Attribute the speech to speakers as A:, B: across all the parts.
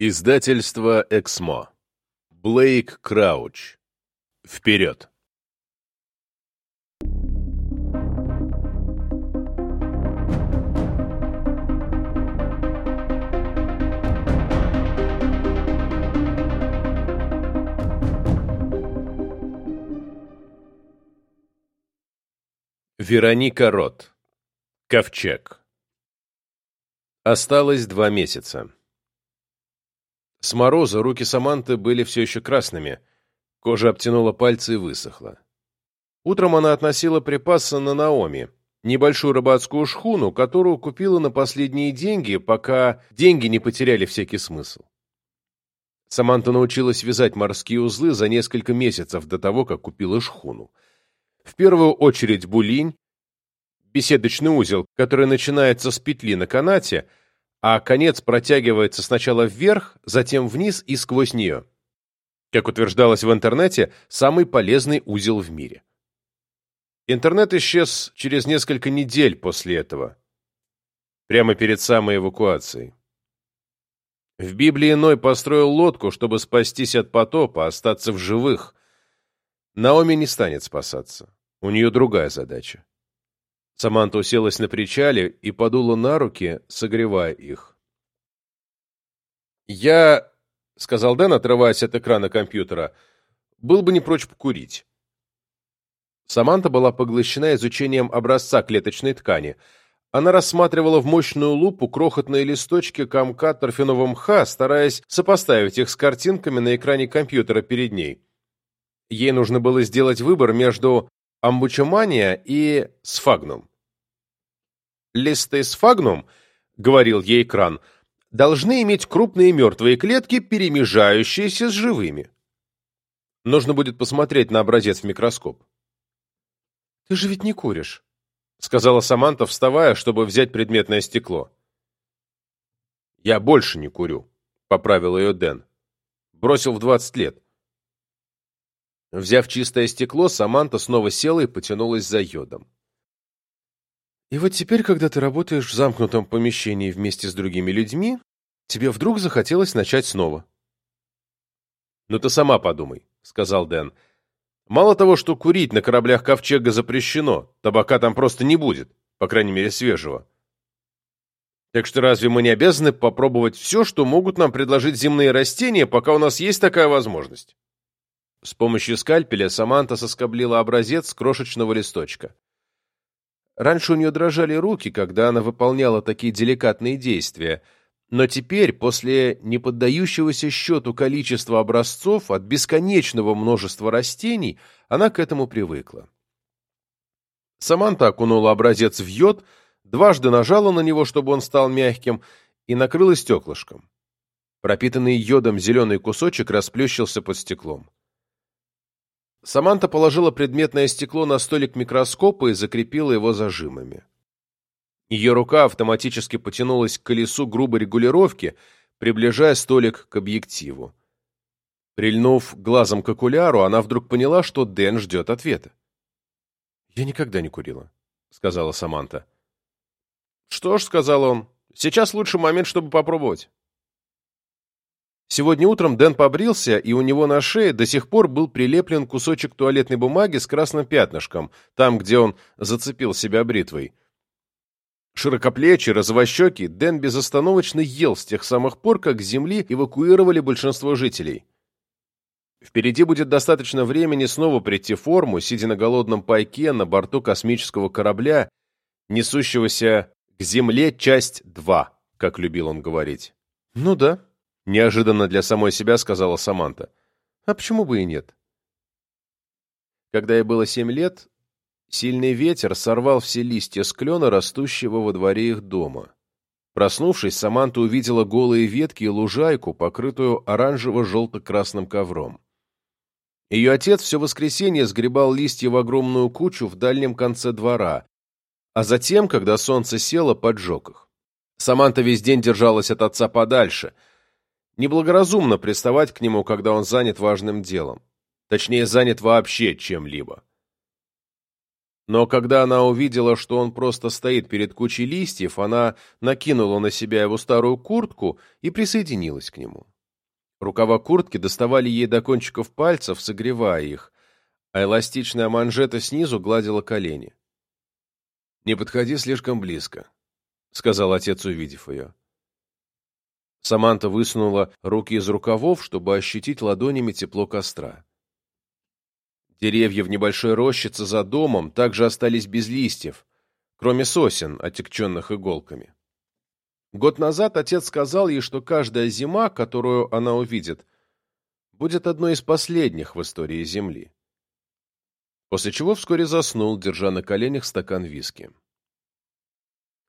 A: Издательство «Эксмо». Блейк Крауч. Вперед! Вероника Рот. Ковчег. Осталось два месяца. С мороза руки Саманты были все еще красными, кожа обтянула пальцы и высохла. Утром она относила припасы на Наоми, небольшую рыбацкую шхуну, которую купила на последние деньги, пока деньги не потеряли всякий смысл. Саманта научилась вязать морские узлы за несколько месяцев до того, как купила шхуну. В первую очередь булинь, беседочный узел, который начинается с петли на канате, а конец протягивается сначала вверх, затем вниз и сквозь нее. Как утверждалось в интернете, самый полезный узел в мире. Интернет исчез через несколько недель после этого, прямо перед самой эвакуацией. В Библии Ной построил лодку, чтобы спастись от потопа, остаться в живых. Наоми не станет спасаться. У нее другая задача. Саманта уселась на причале и подула на руки, согревая их. «Я», — сказал Дэн, отрываясь от экрана компьютера, — «был бы не прочь покурить». Саманта была поглощена изучением образца клеточной ткани. Она рассматривала в мощную лупу крохотные листочки комка торфяного мха, стараясь сопоставить их с картинками на экране компьютера перед ней. Ей нужно было сделать выбор между амбучомания и сфагнум. Листы сфагнум, говорил ей экран, должны иметь крупные мертвые клетки, перемежающиеся с живыми. Нужно будет посмотреть на образец в микроскоп. «Ты же ведь не куришь», — сказала Саманта, вставая, чтобы взять предметное стекло. «Я больше не курю», — поправил ее Дэн. «Бросил в двадцать лет». Взяв чистое стекло, Саманта снова села и потянулась за йодом. И вот теперь, когда ты работаешь в замкнутом помещении вместе с другими людьми, тебе вдруг захотелось начать снова. «Ну ты сама подумай», — сказал Дэн. «Мало того, что курить на кораблях Ковчега запрещено, табака там просто не будет, по крайней мере, свежего. Так что разве мы не обязаны попробовать все, что могут нам предложить земные растения, пока у нас есть такая возможность?» С помощью скальпеля Саманта соскоблила образец крошечного листочка. Раньше у нее дрожали руки, когда она выполняла такие деликатные действия, но теперь, после неподдающегося счету количества образцов от бесконечного множества растений, она к этому привыкла. Саманта окунула образец в йод, дважды нажала на него, чтобы он стал мягким, и накрыла стеклышком. Пропитанный йодом зеленый кусочек расплющился под стеклом. Саманта положила предметное стекло на столик микроскопа и закрепила его зажимами. Ее рука автоматически потянулась к колесу грубой регулировки, приближая столик к объективу. Прильнув глазом к окуляру, она вдруг поняла, что Дэн ждет ответа. «Я никогда не курила», — сказала Саманта. «Что ж», — сказал он, — «сейчас лучший момент, чтобы попробовать». Сегодня утром Дэн побрился, и у него на шее до сих пор был прилеплен кусочек туалетной бумаги с красным пятнышком, там, где он зацепил себя бритвой. Широкоплечий, розовощекий, Дэн безостановочно ел с тех самых пор, как с Земли эвакуировали большинство жителей. Впереди будет достаточно времени снова прийти в форму, сидя на голодном пайке на борту космического корабля, несущегося к Земле часть 2, как любил он говорить. Ну да, Неожиданно для самой себя сказала Саманта. А почему бы и нет? Когда ей было семь лет, сильный ветер сорвал все листья с клена, растущего во дворе их дома. Проснувшись, Саманта увидела голые ветки и лужайку, покрытую оранжево-желто-красным ковром. Ее отец все воскресенье сгребал листья в огромную кучу в дальнем конце двора, а затем, когда солнце село, поджег их. Саманта весь день держалась от отца подальше — Неблагоразумно приставать к нему, когда он занят важным делом. Точнее, занят вообще чем-либо. Но когда она увидела, что он просто стоит перед кучей листьев, она накинула на себя его старую куртку и присоединилась к нему. Рукава куртки доставали ей до кончиков пальцев, согревая их, а эластичная манжета снизу гладила колени. «Не подходи слишком близко», — сказал отец, увидев ее. Саманта высунула руки из рукавов, чтобы ощутить ладонями тепло костра. Деревья в небольшой рощице за домом также остались без листьев, кроме сосен, отекченных иголками. Год назад отец сказал ей, что каждая зима, которую она увидит, будет одной из последних в истории Земли. После чего вскоре заснул, держа на коленях стакан виски.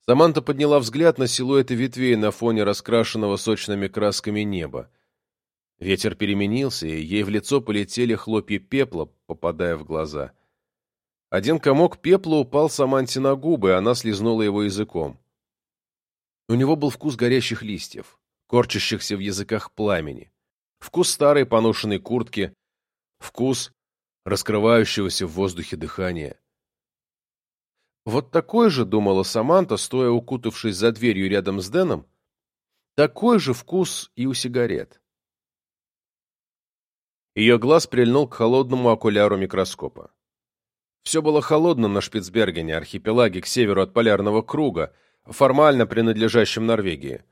A: Саманта подняла взгляд на силуэты ветвей на фоне раскрашенного сочными красками неба. Ветер переменился, и ей в лицо полетели хлопья пепла, попадая в глаза. Один комок пепла упал Саманте на губы, и она слезнула его языком. У него был вкус горящих листьев, корчащихся в языках пламени, вкус старой поношенной куртки, вкус раскрывающегося в воздухе дыхания. Вот такой же, думала Саманта, стоя укутавшись за дверью рядом с Дэном, такой же вкус и у сигарет. Ее глаз прильнул к холодному окуляру микроскопа. Все было холодно на Шпицбергене, архипелаге к северу от полярного круга, формально принадлежащем Норвегии.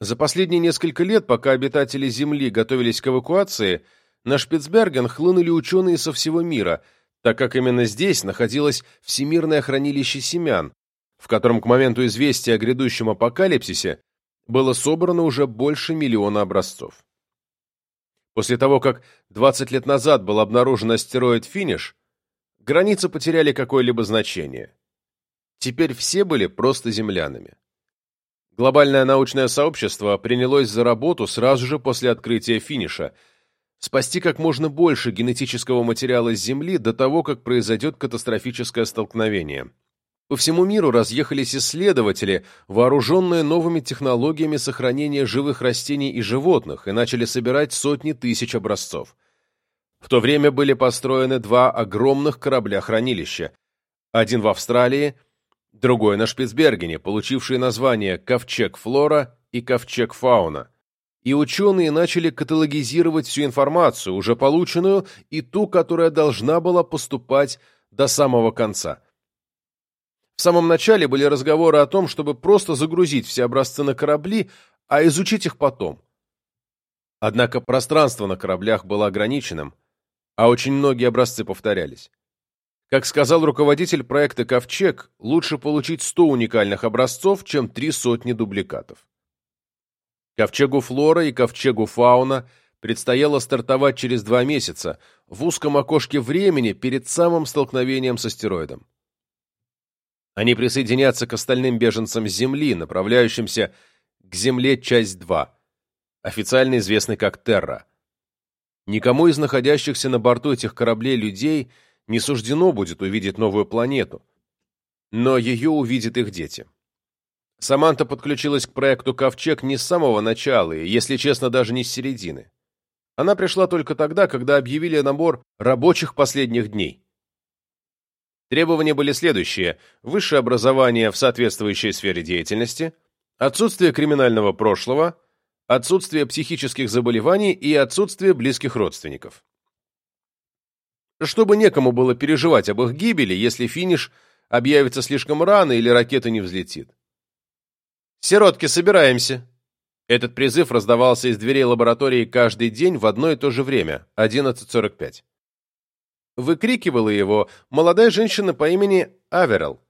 A: За последние несколько лет, пока обитатели Земли готовились к эвакуации, на Шпицберген хлынули ученые со всего мира – так как именно здесь находилось Всемирное хранилище семян, в котором к моменту известия о грядущем апокалипсисе было собрано уже больше миллиона образцов. После того, как 20 лет назад был обнаружен астероид Финиш, границы потеряли какое-либо значение. Теперь все были просто землянами. Глобальное научное сообщество принялось за работу сразу же после открытия финиша – спасти как можно больше генетического материала с Земли до того, как произойдет катастрофическое столкновение. По всему миру разъехались исследователи, вооруженные новыми технологиями сохранения живых растений и животных, и начали собирать сотни тысяч образцов. В то время были построены два огромных корабля-хранилища. Один в Австралии, другой на Шпицбергене, получившие названия «Ковчег Флора» и «Ковчег Фауна» и ученые начали каталогизировать всю информацию, уже полученную, и ту, которая должна была поступать до самого конца. В самом начале были разговоры о том, чтобы просто загрузить все образцы на корабли, а изучить их потом. Однако пространство на кораблях было ограниченным, а очень многие образцы повторялись. Как сказал руководитель проекта «Ковчег», лучше получить 100 уникальных образцов, чем три сотни дубликатов. Ковчегу Флора и Ковчегу Фауна предстояло стартовать через два месяца, в узком окошке времени перед самым столкновением с астероидом. Они присоединятся к остальным беженцам Земли, направляющимся к Земле часть 2, официально известной как Терра. Никому из находящихся на борту этих кораблей людей не суждено будет увидеть новую планету, но ее увидят их дети. Саманта подключилась к проекту «Ковчег» не с самого начала, и, если честно, даже не с середины. Она пришла только тогда, когда объявили набор рабочих последних дней. Требования были следующие. Высшее образование в соответствующей сфере деятельности, отсутствие криминального прошлого, отсутствие психических заболеваний и отсутствие близких родственников. Чтобы некому было переживать об их гибели, если финиш объявится слишком рано или ракета не взлетит. «Сиротки, собираемся!» Этот призыв раздавался из дверей лаборатории каждый день в одно и то же время, 11.45. Выкрикивала его молодая женщина по имени Аверел.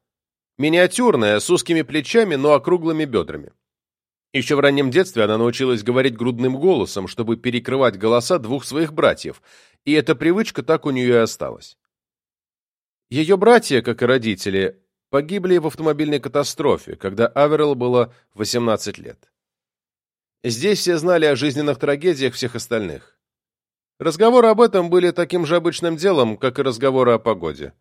A: Миниатюрная, с узкими плечами, но округлыми бедрами. Еще в раннем детстве она научилась говорить грудным голосом, чтобы перекрывать голоса двух своих братьев, и эта привычка так у нее и осталась. Ее братья, как и родители, погибли в автомобильной катастрофе, когда Аверелл было 18 лет. Здесь все знали о жизненных трагедиях всех остальных. Разговоры об этом были таким же обычным делом, как и разговоры о погоде.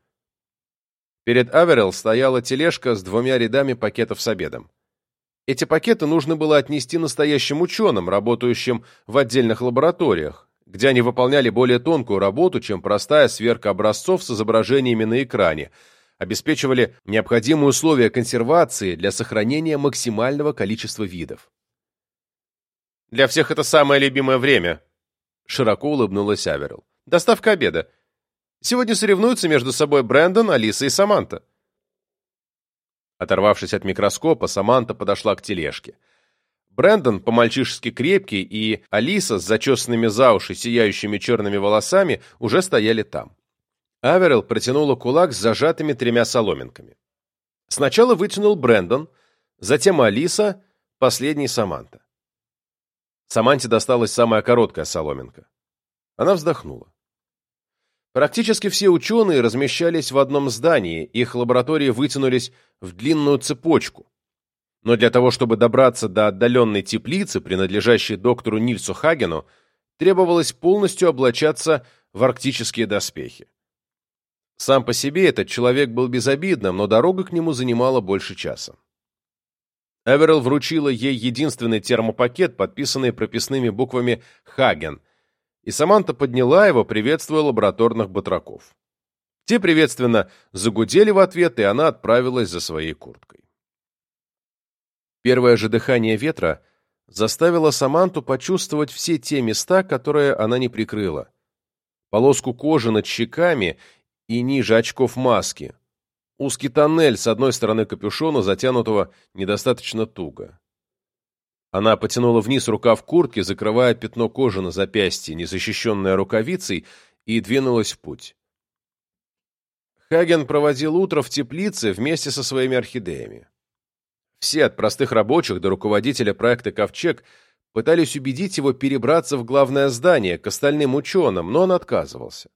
A: Перед Аверелл стояла тележка с двумя рядами пакетов с обедом. Эти пакеты нужно было отнести настоящим ученым, работающим в отдельных лабораториях, где они выполняли более тонкую работу, чем простая сверка образцов с изображениями на экране, обеспечивали необходимые условия консервации для сохранения максимального количества видов. «Для всех это самое любимое время», — широко улыбнулась Аверил. «Доставка обеда. Сегодня соревнуются между собой Брэндон, Алиса и Саманта». Оторвавшись от микроскопа, Саманта подошла к тележке. Брэндон, по-мальчишески крепкий, и Алиса с зачесанными за уши сияющими черными волосами уже стояли там. Аверил протянула кулак с зажатыми тремя соломинками. Сначала вытянул Брэндон, затем Алиса, последний Саманта. Саманте досталась самая короткая соломинка. Она вздохнула. Практически все ученые размещались в одном здании, их лаборатории вытянулись в длинную цепочку. Но для того, чтобы добраться до отдаленной теплицы, принадлежащей доктору Нильсу Хагену, требовалось полностью облачаться в арктические доспехи. Сам по себе этот человек был безобидным, но дорога к нему занимала больше часа. Эверилл вручила ей единственный термопакет, подписанный прописными буквами «Хаген», и Саманта подняла его, приветствуя лабораторных батраков. Те приветственно загудели в ответ, и она отправилась за своей курткой. Первое же дыхание ветра заставило Саманту почувствовать все те места, которые она не прикрыла. Полоску кожи над щеками и ниже очков маски. Узкий тоннель с одной стороны капюшона, затянутого недостаточно туго. Она потянула вниз рукав куртки, закрывая пятно кожи на запястье, незащищенное рукавицей, и двинулась в путь. Хаген проводил утро в теплице вместе со своими орхидеями. Все, от простых рабочих до руководителя проекта «Ковчег», пытались убедить его перебраться в главное здание, к остальным ученым, но он отказывался.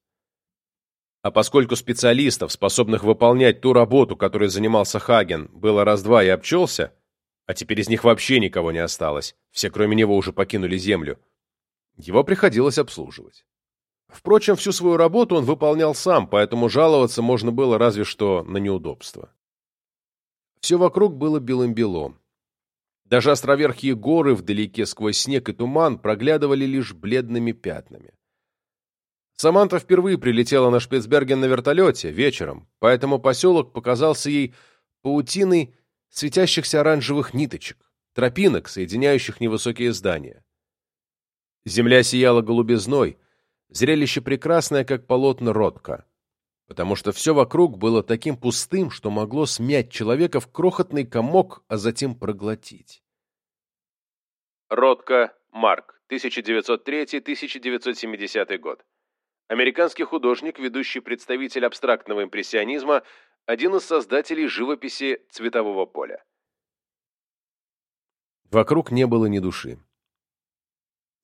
A: А поскольку специалистов, способных выполнять ту работу, которой занимался Хаген, было раз-два и обчелся, а теперь из них вообще никого не осталось, все кроме него уже покинули Землю, его приходилось обслуживать. Впрочем, всю свою работу он выполнял сам, поэтому жаловаться можно было разве что на неудобства. Все вокруг было белым-белом. Даже островерхие горы вдалеке сквозь снег и туман проглядывали лишь бледными пятнами. Саманта впервые прилетела на Шпицберген на вертолете вечером, поэтому поселок показался ей паутиной светящихся оранжевых ниточек, тропинок, соединяющих невысокие здания. Земля сияла голубизной, зрелище прекрасное, как полотно Ротко, потому что все вокруг было таким пустым, что могло смять человека в крохотный комок, а затем проглотить. Ротко Марк, 1903-1970 год. Американский художник, ведущий представитель абстрактного импрессионизма, один из создателей живописи цветового поля. Вокруг не было ни души.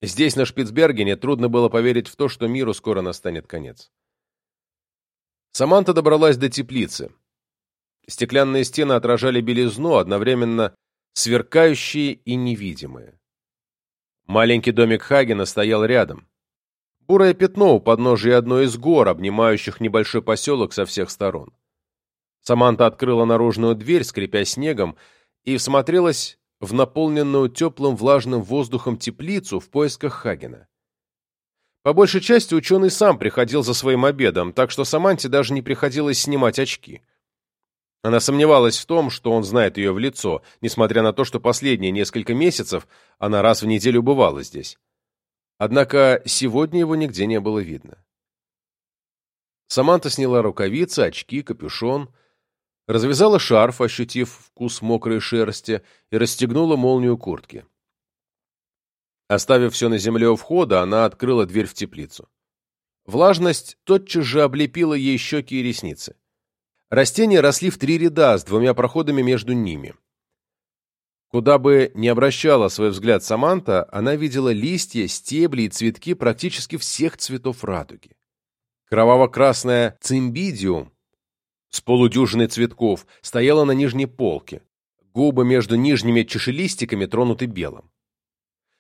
A: Здесь, на Шпицбергене, трудно было поверить в то, что миру скоро настанет конец. Саманта добралась до теплицы. Стеклянные стены отражали белизну, одновременно сверкающие и невидимые. Маленький домик Хагена стоял рядом. Бурое пятно у подножия одной из гор, обнимающих небольшой поселок со всех сторон. Саманта открыла наружную дверь, скрипя снегом, и всмотрелась в наполненную теплым влажным воздухом теплицу в поисках Хагена. По большей части ученый сам приходил за своим обедом, так что Саманте даже не приходилось снимать очки. Она сомневалась в том, что он знает ее в лицо, несмотря на то, что последние несколько месяцев она раз в неделю бывала здесь. Однако сегодня его нигде не было видно. Саманта сняла рукавицы, очки, капюшон, развязала шарф, ощутив вкус мокрой шерсти, и расстегнула молнию куртки. Оставив все на земле у входа, она открыла дверь в теплицу. Влажность тотчас же облепила ей щеки и ресницы. Растения росли в три ряда с двумя проходами между ними. Куда бы ни обращала свой взгляд Саманта, она видела листья, стебли и цветки практически всех цветов радуги. Кроваво-красная цимбидиум с полудюжиной цветков стояла на нижней полке. Губы между нижними чешелистиками тронуты белым.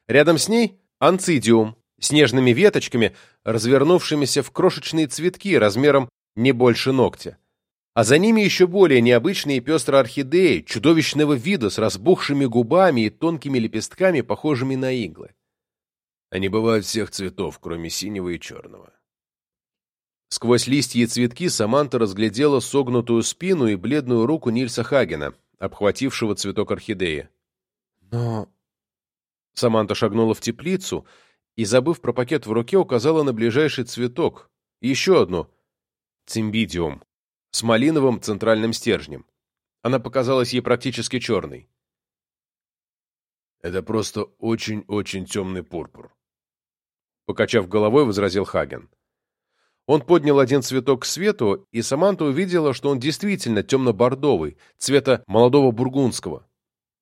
A: Рядом с ней анцидиум с нежными веточками, развернувшимися в крошечные цветки размером не больше ногтя а за ними еще более необычные пестрые орхидеи, чудовищного вида с разбухшими губами и тонкими лепестками, похожими на иглы. Они бывают всех цветов, кроме синего и черного. Сквозь листья и цветки Саманта разглядела согнутую спину и бледную руку Нильса Хагена, обхватившего цветок орхидеи.
B: Но...
A: Саманта шагнула в теплицу и, забыв про пакет в руке, указала на ближайший цветок. Еще одну. Цимбидиум. С малиновым центральным стержнем. Она показалась ей практически черной. «Это просто очень-очень темный пурпур», — покачав головой, возразил Хаген. Он поднял один цветок к свету, и Саманта увидела, что он действительно темно-бордовый, цвета молодого бургундского.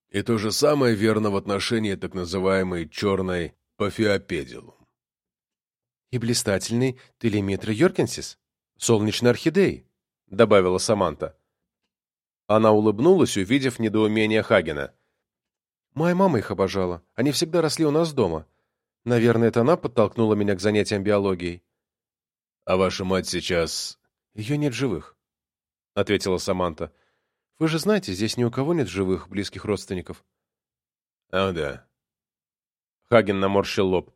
A: И то же самое верно в отношении так называемой черной пафиопедилум.
B: «И блистательный телеметр Йоркенсис, солнечной орхидеи», —
A: добавила Саманта. Она улыбнулась, увидев недоумение Хагена.
B: «Моя мама их обожала. Они всегда росли у нас дома. Наверное, это она подтолкнула меня к занятиям биологией».
A: «А ваша мать сейчас...»
B: «Ее нет живых», — ответила Саманта. «Вы же знаете, здесь ни у кого нет живых, близких родственников».
A: «А, да». Хаген наморщил лоб.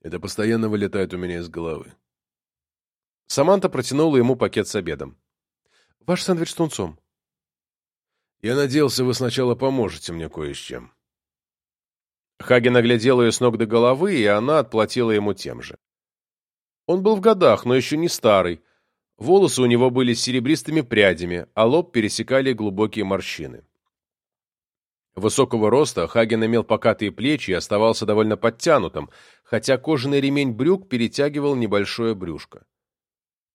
A: «Это постоянно вылетает у меня из головы». Саманта протянула ему пакет с обедом.
B: «Ваш сэндвич с тунцом».
A: «Я надеялся, вы сначала поможете мне кое с чем». Хаген оглядел ее с ног до головы, и она отплатила ему тем же. Он был в годах, но еще не старый. Волосы у него были с серебристыми прядями, а лоб пересекали глубокие морщины. Высокого роста Хаген имел покатые плечи и оставался довольно подтянутым, хотя кожаный ремень брюк перетягивал небольшое брюшко.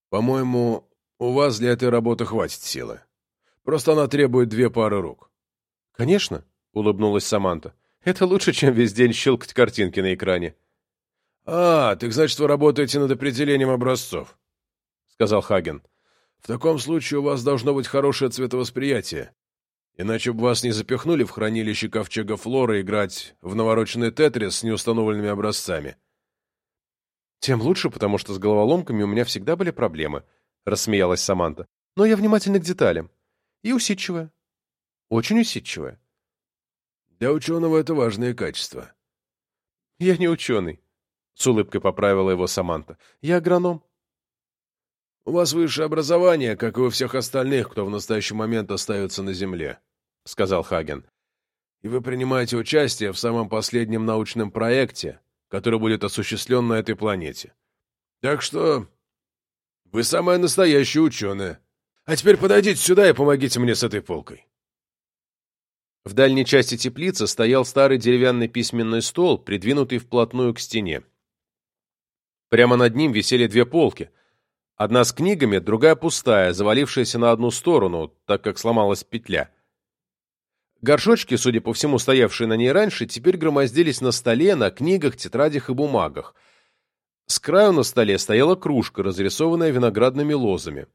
A: «По-моему, у вас для этой работы хватит силы. Просто она требует две пары рук».
B: «Конечно», — улыбнулась Саманта. «Это лучше, чем весь день щелкать картинки на экране».
A: «А, так значит, вы работаете над определением образцов», — сказал Хаген. «В таком случае у вас должно быть хорошее цветовосприятие. Иначе бы вас не запихнули в хранилище ковчега Флора играть в навороченный тетрис с неустановленными образцами».
B: «Тем лучше, потому что с головоломками у меня всегда были проблемы», — рассмеялась Саманта. «Но я внимательна к деталям. И усидчивая. Очень усидчивая.
A: Для ученого это важное качество.
B: Я не ученый, — с улыбкой поправила его Саманта. Я агроном.
A: У вас высшее образование, как и у всех остальных, кто в настоящий момент остается на Земле, — сказал Хаген. И вы принимаете участие в самом последнем научном проекте, который будет осуществлен на этой планете. Так что вы самая настоящая ученая. А теперь подойдите сюда и помогите мне с этой полкой. В дальней части теплицы стоял старый деревянный письменный стол, придвинутый вплотную к стене. Прямо над ним висели две полки. Одна с книгами, другая пустая, завалившаяся на одну сторону, так как сломалась петля. Горшочки, судя по всему, стоявшие на ней раньше, теперь громоздились на столе, на книгах, тетрадях и бумагах. С краю на столе стояла кружка, разрисованная виноградными лозами.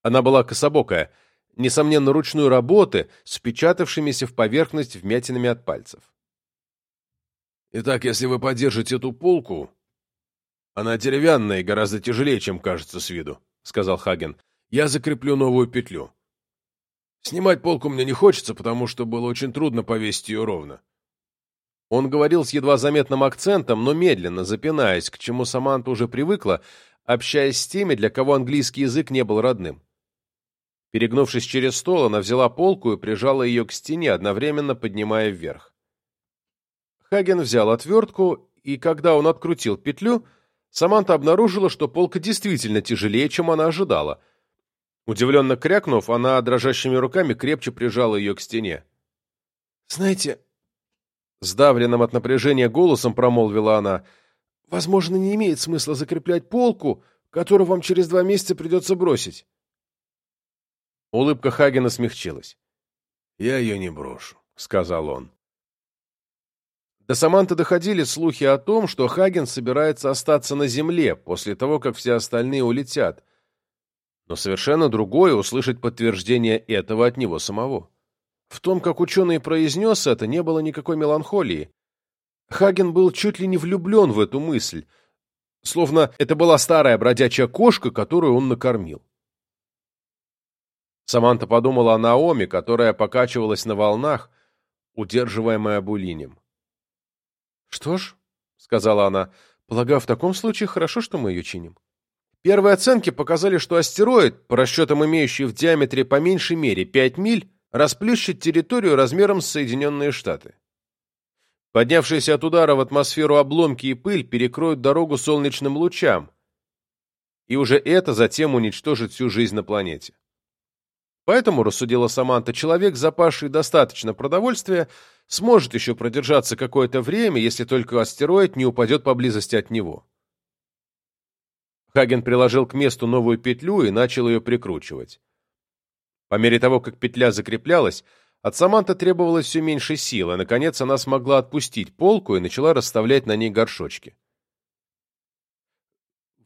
A: Она была кособокая, несомненно, ручной работы, с впечатавшимися в поверхность вмятинами от пальцев. «Итак, если вы подержите эту полку...» «Она деревянная и гораздо тяжелее, чем кажется с виду», — сказал Хаген. «Я закреплю новую петлю. Снимать полку мне не хочется, потому что было очень трудно повесить ее ровно». Он говорил с едва заметным акцентом, но медленно, запинаясь, к чему Саманта уже привыкла, общаясь с теми, для кого английский язык не был родным. Перегнувшись через стол, она взяла полку и прижала ее к стене, одновременно поднимая вверх. Хаген взял отвертку, и когда он открутил петлю, Саманта обнаружила, что полка действительно тяжелее, чем она ожидала. Удивленно крякнув, она дрожащими руками крепче прижала ее к стене. «Знаете...» Сдавленным от напряжения голосом промолвила она. «Возможно, не имеет смысла закреплять полку, которую вам через два месяца придется бросить. Улыбка Хагена смягчилась. «Я ее не брошу», — сказал он. До Саманты доходили слухи о том, что Хаген собирается остаться на земле после того, как все остальные улетят. Но совершенно другое — услышать подтверждение этого от него самого. В том, как ученый произнес это, не было никакой меланхолии. Хаген был чуть ли не влюблен в эту мысль, словно это была старая бродячая кошка, которую он накормил. Саманта подумала о Наоми, которая покачивалась на волнах, удерживаемая Булинем. «Что ж», — сказала она. «Полагаю, в таком случае хорошо, что мы ее чиним». Первые оценки показали, что астероид, по расчетам имеющий в диаметре по меньшей мере 5 миль, расплющит территорию размером с Соединенные Штаты. Поднявшиеся от удара в атмосферу обломки и пыль перекроют дорогу солнечным лучам, и уже это затем уничтожит всю жизнь на планете. Поэтому, рассудила Саманта, человек, запасший достаточно продовольствия, сможет еще продержаться какое-то время, если только астероид не упадет поблизости от него. Хаген приложил к месту новую петлю и начал ее прикручивать. По мере того, как петля закреплялась, от Саманты требовалось все меньше сил, и, наконец, она смогла отпустить полку и начала расставлять на ней горшочки.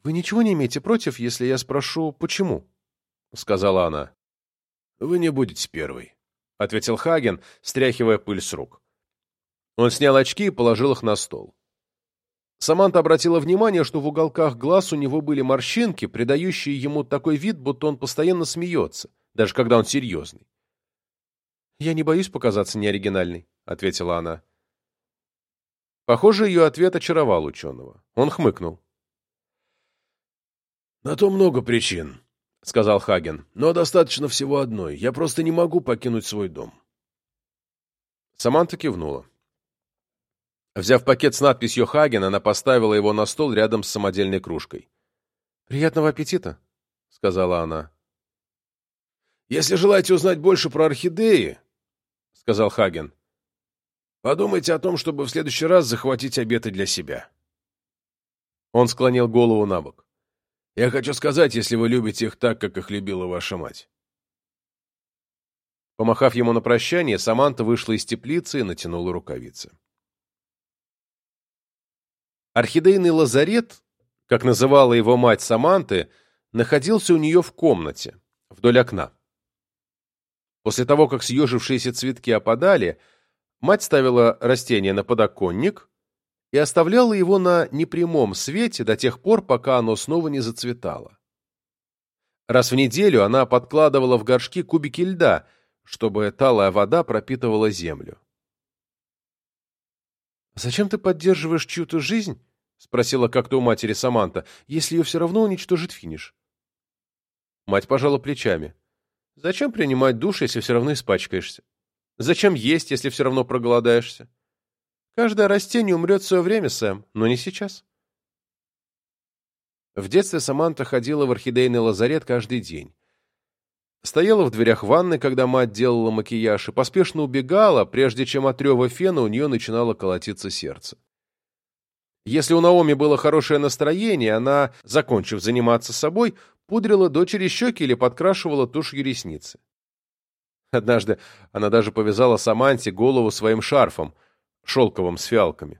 A: «Вы ничего не имеете против, если я спрошу, почему?» — сказала она.
B: «Вы не будете первой», —
A: ответил Хаген, стряхивая пыль с рук. Он снял очки и положил их на стол. Саманта обратила внимание, что в уголках глаз у него были морщинки, придающие ему такой вид, будто он постоянно смеется, даже когда он серьезный. «Я не боюсь показаться неоригинальной», — ответила она. Похоже, ее ответ очаровал ученого. Он хмыкнул.
B: «На то много причин», — сказал Хаген. «Но достаточно всего одной. Я просто не могу покинуть свой дом».
A: Саманта кивнула. Взяв пакет с надписью «Хаген», она поставила его на стол рядом с самодельной кружкой. «Приятного аппетита», — сказала она.
B: «Если желаете узнать больше про орхидеи», — сказал Хаген, — «подумайте о том, чтобы в следующий раз захватить обеты для себя».
A: Он склонил голову на бок.
B: Я хочу сказать, если вы любите их так, как их любила ваша мать.
A: Помахав ему на прощание, Саманта вышла из теплицы и натянула рукавицы. Орхидейный лазарет, как называла его мать Саманты, находился у нее в комнате, вдоль окна. После того, как съежившиеся цветки опадали, мать ставила растение на подоконник, и оставляла его на непрямом свете до тех пор, пока оно снова не зацветало. Раз в неделю она подкладывала в горшки кубики льда, чтобы талая вода пропитывала землю. «Зачем ты поддерживаешь чью-то жизнь?» — спросила как-то у матери Саманта, — «если ее все равно уничтожит финиш». Мать пожала плечами. «Зачем принимать душ, если все равно испачкаешься? Зачем есть, если все равно проголодаешься? Каждое растение умрет в свое время, Сэм, но не сейчас. В детстве Саманта ходила в орхидейный лазарет каждый день. Стояла в дверях ванны, когда мать делала макияж, и поспешно убегала, прежде чем от рева фена у нее начинало колотиться сердце. Если у Наоми было хорошее настроение, она, закончив заниматься собой, пудрила дочери щеки или подкрашивала тушью ресницы. Однажды она даже повязала Саманте голову своим шарфом — шелковым с фиалками.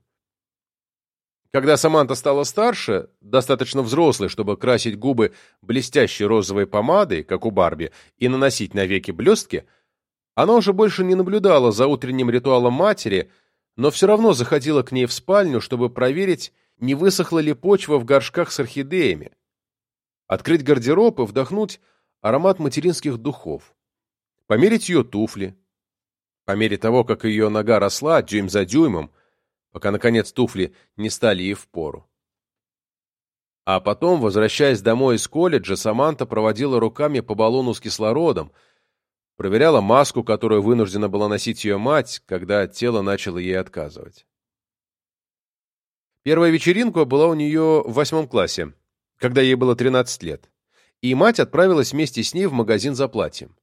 A: Когда Саманта стала старше, достаточно взрослой, чтобы красить губы блестящей розовой помадой, как у Барби, и наносить на веки блестки, она уже больше не наблюдала за утренним ритуалом матери, но все равно заходила к ней в спальню, чтобы проверить, не высохла ли почва в горшках с орхидеями, открыть гардероб и вдохнуть аромат материнских духов, померить ее туфли, по мере того, как ее нога росла дюйм за дюймом, пока, наконец, туфли не стали ей впору. А потом, возвращаясь домой из колледжа, Саманта проводила руками по баллону с кислородом, проверяла маску, которую вынуждена была носить ее мать, когда тело начало ей отказывать. Первая вечеринка была у нее в восьмом классе, когда ей было 13 лет, и мать отправилась вместе с ней в магазин за платьем.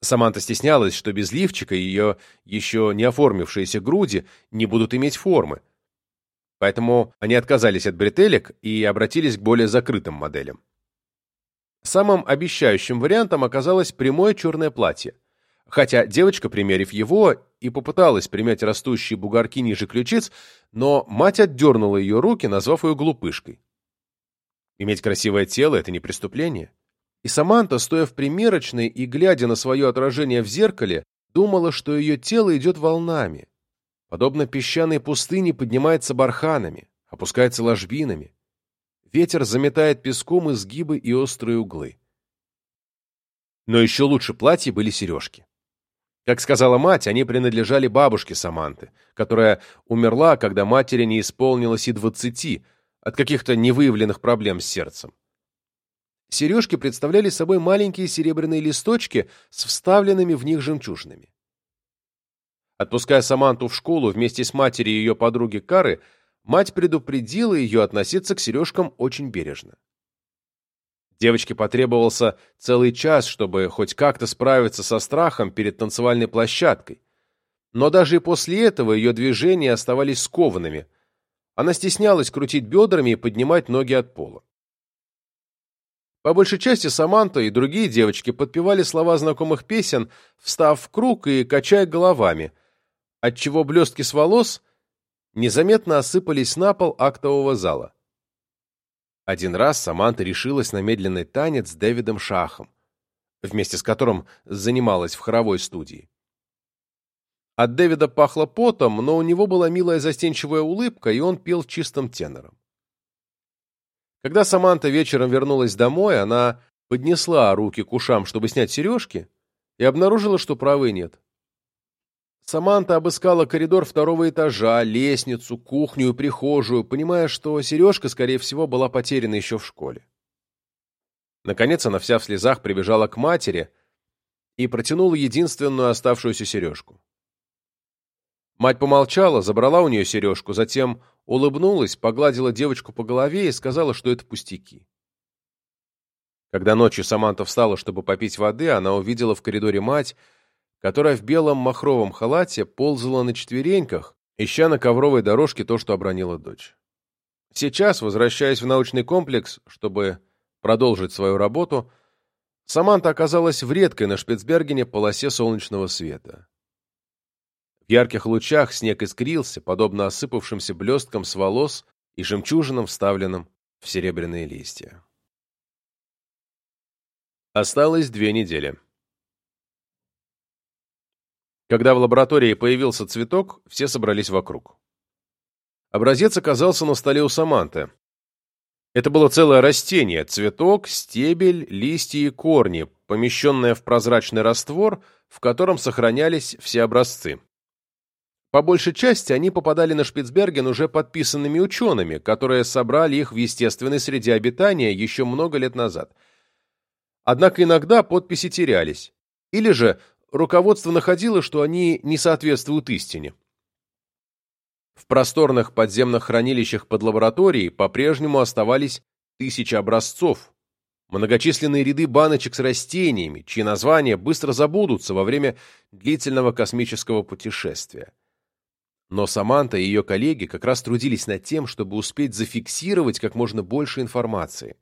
A: Саманта стеснялась, что без лифчика ее еще не оформившиеся груди не будут иметь формы. Поэтому они отказались от бретелек и обратились к более закрытым моделям. Самым обещающим вариантом оказалось прямое черное платье. Хотя девочка, примерив его, и попыталась примять растущие бугорки ниже ключиц, но мать отдернула ее руки, назвав ее глупышкой. Иметь красивое тело — это не преступление. И Саманта, стоя в примерочной и глядя на свое отражение в зеркале, думала, что ее тело идет волнами. Подобно песчаной пустыне поднимается барханами, опускается ложбинами. Ветер заметает песком изгибы и острые углы. Но еще лучше платья были сережки. Как сказала мать, они принадлежали бабушке Саманты, которая умерла, когда матери не исполнилось и двадцати, от каких-то невыявленных проблем с сердцем. Сережки представляли собой маленькие серебряные листочки с вставленными в них жемчужинами. Отпуская Саманту в школу вместе с матерью ее подруги Кары, мать предупредила ее относиться к сережкам очень бережно. Девочке потребовался целый час, чтобы хоть как-то справиться со страхом перед танцевальной площадкой. Но даже и после этого ее движения оставались скованными. Она стеснялась крутить бедрами и поднимать ноги от пола. По большей части Саманта и другие девочки подпевали слова знакомых песен, встав в круг и качая головами, отчего блестки с волос незаметно осыпались на пол актового зала. Один раз Саманта решилась на медленный танец с Дэвидом Шахом, вместе с которым занималась в хоровой студии. От Дэвида пахло потом, но у него была милая застенчивая улыбка, и он пел чистым тенором. Когда Саманта вечером вернулась домой, она поднесла руки к ушам, чтобы снять сережки, и обнаружила, что правой нет. Саманта обыскала коридор второго этажа, лестницу, кухню и прихожую, понимая, что сережка, скорее всего, была потеряна еще в школе. Наконец она вся в слезах прибежала к матери и протянула единственную оставшуюся сережку. Мать помолчала, забрала у нее сережку, затем улыбнулась, погладила девочку по голове и сказала, что это пустяки. Когда ночью Саманта встала, чтобы попить воды, она увидела в коридоре мать, которая в белом махровом халате ползала на четвереньках, ища на ковровой дорожке то, что обронила дочь. Сейчас, возвращаясь в научный комплекс, чтобы продолжить свою работу, Саманта оказалась в редкой на Шпицбергене полосе солнечного света. В ярких лучах снег искрился, подобно осыпавшимся блесткам с волос и жемчужинам, вставленным в серебряные листья. Осталось две недели. Когда в лаборатории появился цветок, все собрались вокруг. Образец оказался на столе у Саманты. Это было целое растение, цветок, стебель, листья и корни, помещенное в прозрачный раствор, в котором сохранялись все образцы. По большей части они попадали на Шпицберген уже подписанными учеными, которые собрали их в естественной среде обитания еще много лет назад. Однако иногда подписи терялись. Или же руководство находило, что они не соответствуют истине. В просторных подземных хранилищах под лабораторией по-прежнему оставались тысячи образцов, многочисленные ряды баночек с растениями, чьи названия быстро забудутся во время длительного космического путешествия. Но Саманта и ее коллеги как раз трудились над тем, чтобы успеть зафиксировать как можно больше информации.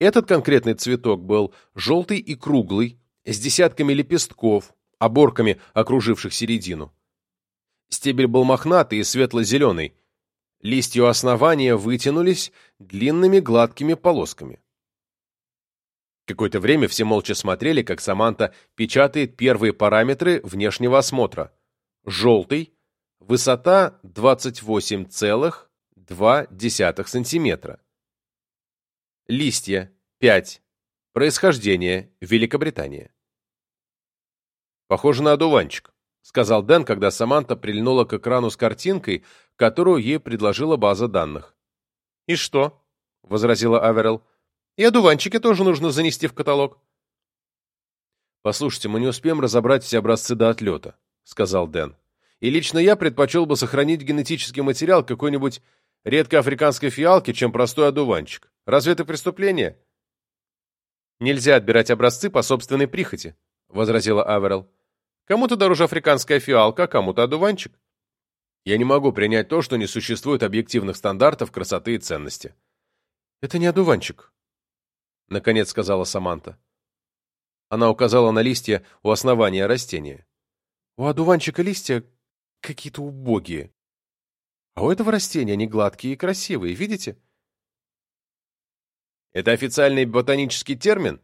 A: Этот конкретный цветок был желтый и круглый, с десятками лепестков, оборками, окруживших середину. Стебель был мохнатый и светло-зеленый. Листья у основания вытянулись длинными гладкими полосками. Какое-то время все молча смотрели, как Саманта печатает первые параметры внешнего осмотра. Желтый, высота 28,2 см. Листья 5, Происхождение. Великобритания. Похоже на одуванчик, сказал Дэн, когда Саманта прильнула к экрану с картинкой, которую ей предложила база данных. И что? возразила Аверел. И одуванчики тоже нужно занести в каталог. Послушайте, мы не успеем разобрать все образцы до отлета, сказал Дэн. И лично я предпочел бы сохранить генетический материал какой-нибудь редкой африканской фиалки, чем простой одуванчик. Разве это преступление? «Нельзя отбирать образцы по собственной прихоти», — возразила Аверел. «Кому-то дороже африканская фиалка, а кому-то одуванчик». «Я не могу принять то, что не существует объективных стандартов красоты и ценности». «Это не одуванчик», — наконец сказала Саманта. Она указала на листья у основания растения. «У одуванчика листья какие-то убогие. А у этого растения они гладкие и красивые, видите?» «Это официальный ботанический термин?»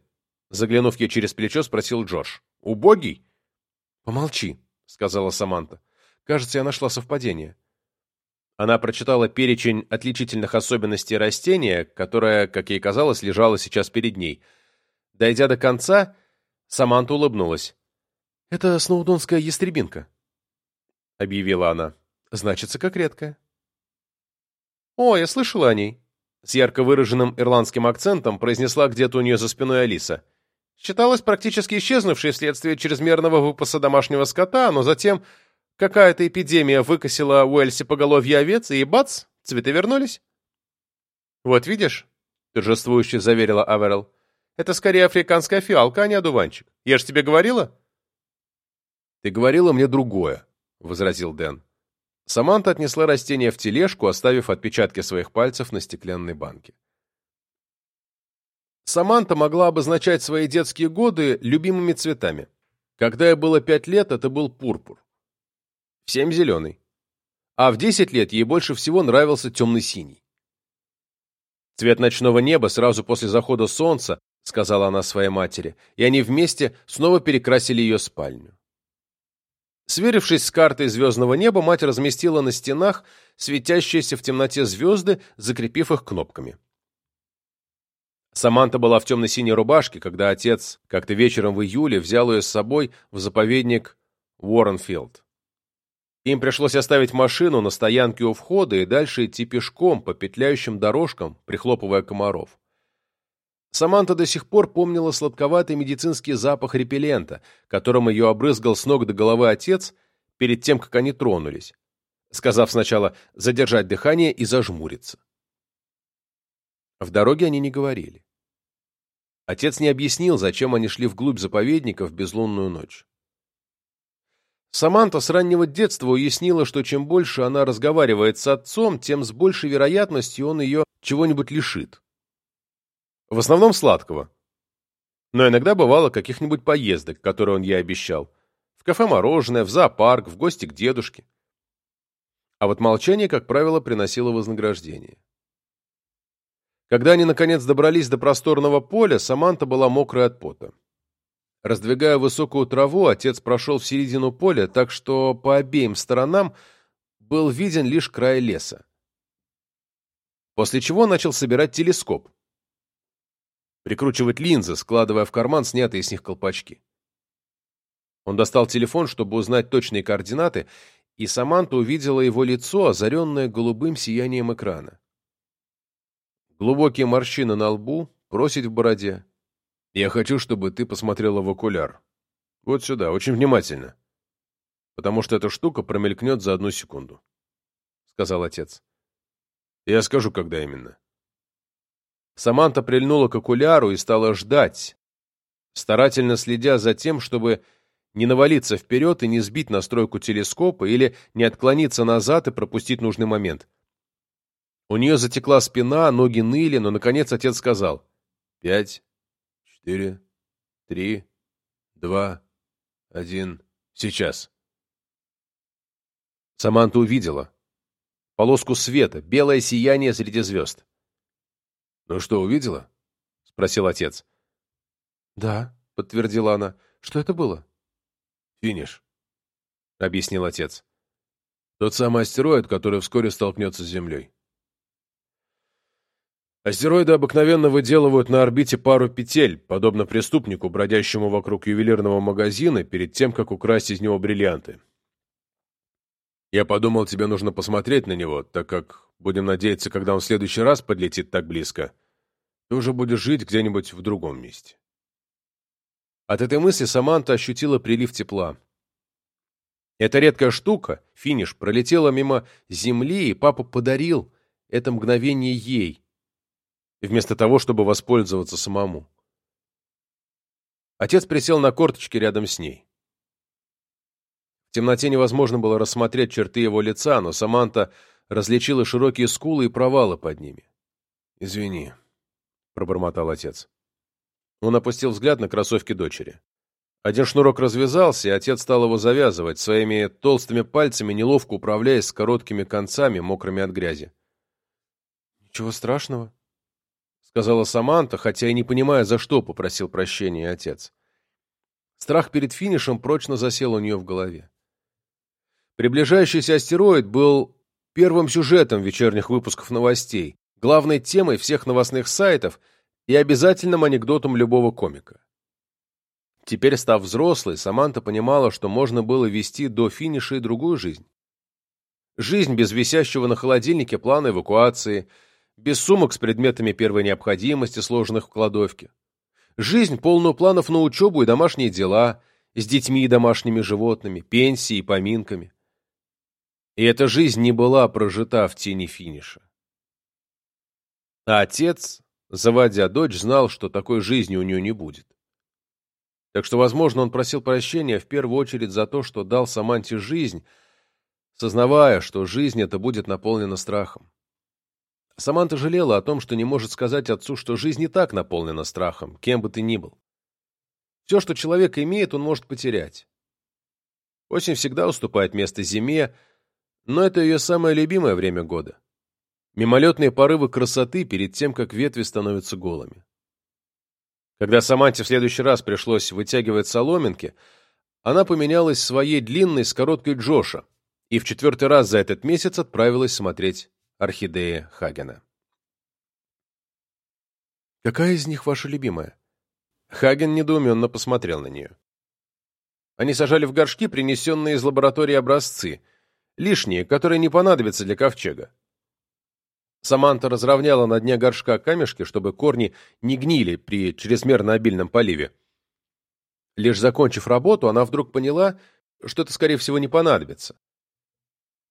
A: Заглянув ей через плечо, спросил Джордж. «Убогий?» «Помолчи», — сказала Саманта. «Кажется, я нашла совпадение». Она прочитала перечень отличительных особенностей растения, которое, как ей казалось, лежало сейчас перед ней. Дойдя до конца, Саманта улыбнулась.
B: «Это сноудонская ястребинка», — объявила она. «Значится, как редкая». «О, я слышала о ней», — с ярко выраженным ирландским акцентом произнесла где-то у нее за спиной Алиса. «Считалась практически исчезнувшей вследствие чрезмерного выпаса домашнего скота, но затем какая-то эпидемия выкосила Уэльси поголовье овец, и бац, цветы вернулись». «Вот видишь», — торжествующе заверила Аверел, — «это скорее африканская фиалка, а не одуванчик. Я же тебе говорила?»
A: «Ты говорила мне другое», — возразил Дэн. Саманта отнесла растение в тележку, оставив отпечатки своих пальцев на стеклянной банке. Саманта могла обозначать свои детские годы любимыми цветами. Когда ей было пять лет, это был пурпур. В семь – зеленый. А в десять лет ей больше всего нравился темно-синий. «Цвет ночного неба сразу после захода солнца», — сказала она своей матери, и они вместе снова перекрасили ее спальню. Сверившись с картой звездного неба, мать разместила на стенах светящиеся в темноте звезды, закрепив их кнопками. Саманта была в темно-синей рубашке, когда отец как-то вечером в июле взял ее с собой в заповедник Уорренфилд. Им пришлось оставить машину на стоянке у входа и дальше идти пешком по петляющим дорожкам, прихлопывая комаров. Саманта до сих пор помнила сладковатый медицинский запах репеллента, которым ее обрызгал с ног до головы отец перед тем, как они тронулись, сказав сначала задержать дыхание и зажмуриться. В дороге они не говорили. Отец не объяснил, зачем они шли вглубь заповедника в безлунную ночь. Саманта с раннего детства уяснила, что чем больше она разговаривает с отцом, тем с большей вероятностью он ее чего-нибудь лишит. В основном сладкого. Но иногда бывало каких-нибудь поездок, которые он ей обещал. В кафе мороженое, в зоопарк, в гости к дедушке. А вот молчание, как правило, приносило вознаграждение. Когда они, наконец, добрались до просторного поля, Саманта была мокрая от пота. Раздвигая высокую траву, отец прошел в середину поля, так что по обеим сторонам был виден лишь край леса. После чего начал собирать телескоп прикручивать линзы, складывая в карман снятые с них колпачки. Он достал телефон, чтобы узнать точные координаты, и Саманта увидела его лицо, озаренное голубым сиянием экрана. Глубокие морщины на лбу, просить в бороде. «Я хочу, чтобы ты посмотрела в окуляр. Вот сюда, очень внимательно. Потому что эта штука промелькнет за одну секунду», — сказал отец. «Я скажу, когда именно». Саманта прильнула к окуляру и стала ждать, старательно следя за тем, чтобы не навалиться вперед и не сбить настройку телескопа или не отклониться назад и пропустить нужный момент. У нее затекла спина, ноги ныли, но, наконец, отец сказал «Пять, четыре, три, два, один, сейчас». Саманта увидела полоску света, белое сияние среди звезд. «Ну что, увидела?» — спросил отец. «Да», — подтвердила она. «Что это было?» «Финиш», — объяснил отец. «Тот самый астероид, который вскоре столкнется с Землей». Астероиды обыкновенно выделывают на орбите пару петель, подобно преступнику, бродящему вокруг ювелирного магазина перед тем, как украсть из него бриллианты. Я подумал, тебе нужно посмотреть на него, так как, будем надеяться, когда он в следующий раз подлетит так близко, ты уже будешь жить где-нибудь в другом месте. От этой мысли Саманта ощутила прилив тепла. Эта редкая штука, финиш, пролетела мимо земли, и папа подарил это мгновение ей, вместо того, чтобы воспользоваться самому. Отец присел на корточки рядом с ней. В темноте невозможно было рассмотреть черты его лица, но Саманта различила широкие скулы и провалы под ними. «Извини», — пробормотал отец. Он опустил взгляд на кроссовки дочери. Один шнурок развязался, и отец стал его завязывать, своими толстыми пальцами неловко управляясь с короткими концами, мокрыми от грязи. «Ничего страшного», — сказала Саманта, хотя и не понимая, за что попросил прощения отец. Страх перед финишем прочно засел у нее в голове. Приближающийся астероид был первым сюжетом вечерних выпусков новостей, главной темой всех новостных сайтов и обязательным анекдотом любого комика. Теперь, став взрослой, Саманта понимала, что можно было вести до финиша и другую жизнь. Жизнь без висящего на холодильнике плана эвакуации, без сумок с предметами первой необходимости, сложенных в кладовке. Жизнь, полную планов на учебу и домашние дела, с детьми и домашними животными, пенсией и поминками. И эта жизнь не была прожита в тени финиша. А отец, заводя дочь, знал, что такой жизни у нее не будет. Так что, возможно, он просил прощения в первую очередь за то, что дал Саманте жизнь, сознавая, что жизнь эта будет наполнена страхом. Саманта жалела о том, что не может сказать отцу, что жизнь не так наполнена страхом, кем бы ты ни был. Все, что человек имеет, он может потерять. Осень всегда уступает место зиме, но это ее самое любимое время года. Мимолетные порывы красоты перед тем, как ветви становятся голыми. Когда Саманте в следующий раз пришлось вытягивать соломинки, она поменялась своей длинной с короткой Джоша, и в четвертый раз за этот месяц отправилась смотреть орхидеи Хагена. «Какая из них ваша любимая?» Хаген недоуменно посмотрел на нее. Они сажали в горшки принесенные из лаборатории образцы, лишние, которые не понадобятся для ковчега. Саманта разровняла на дне горшка камешки, чтобы корни не гнили при чрезмерно обильном поливе. Лишь закончив работу, она вдруг поняла, что это, скорее всего, не понадобится.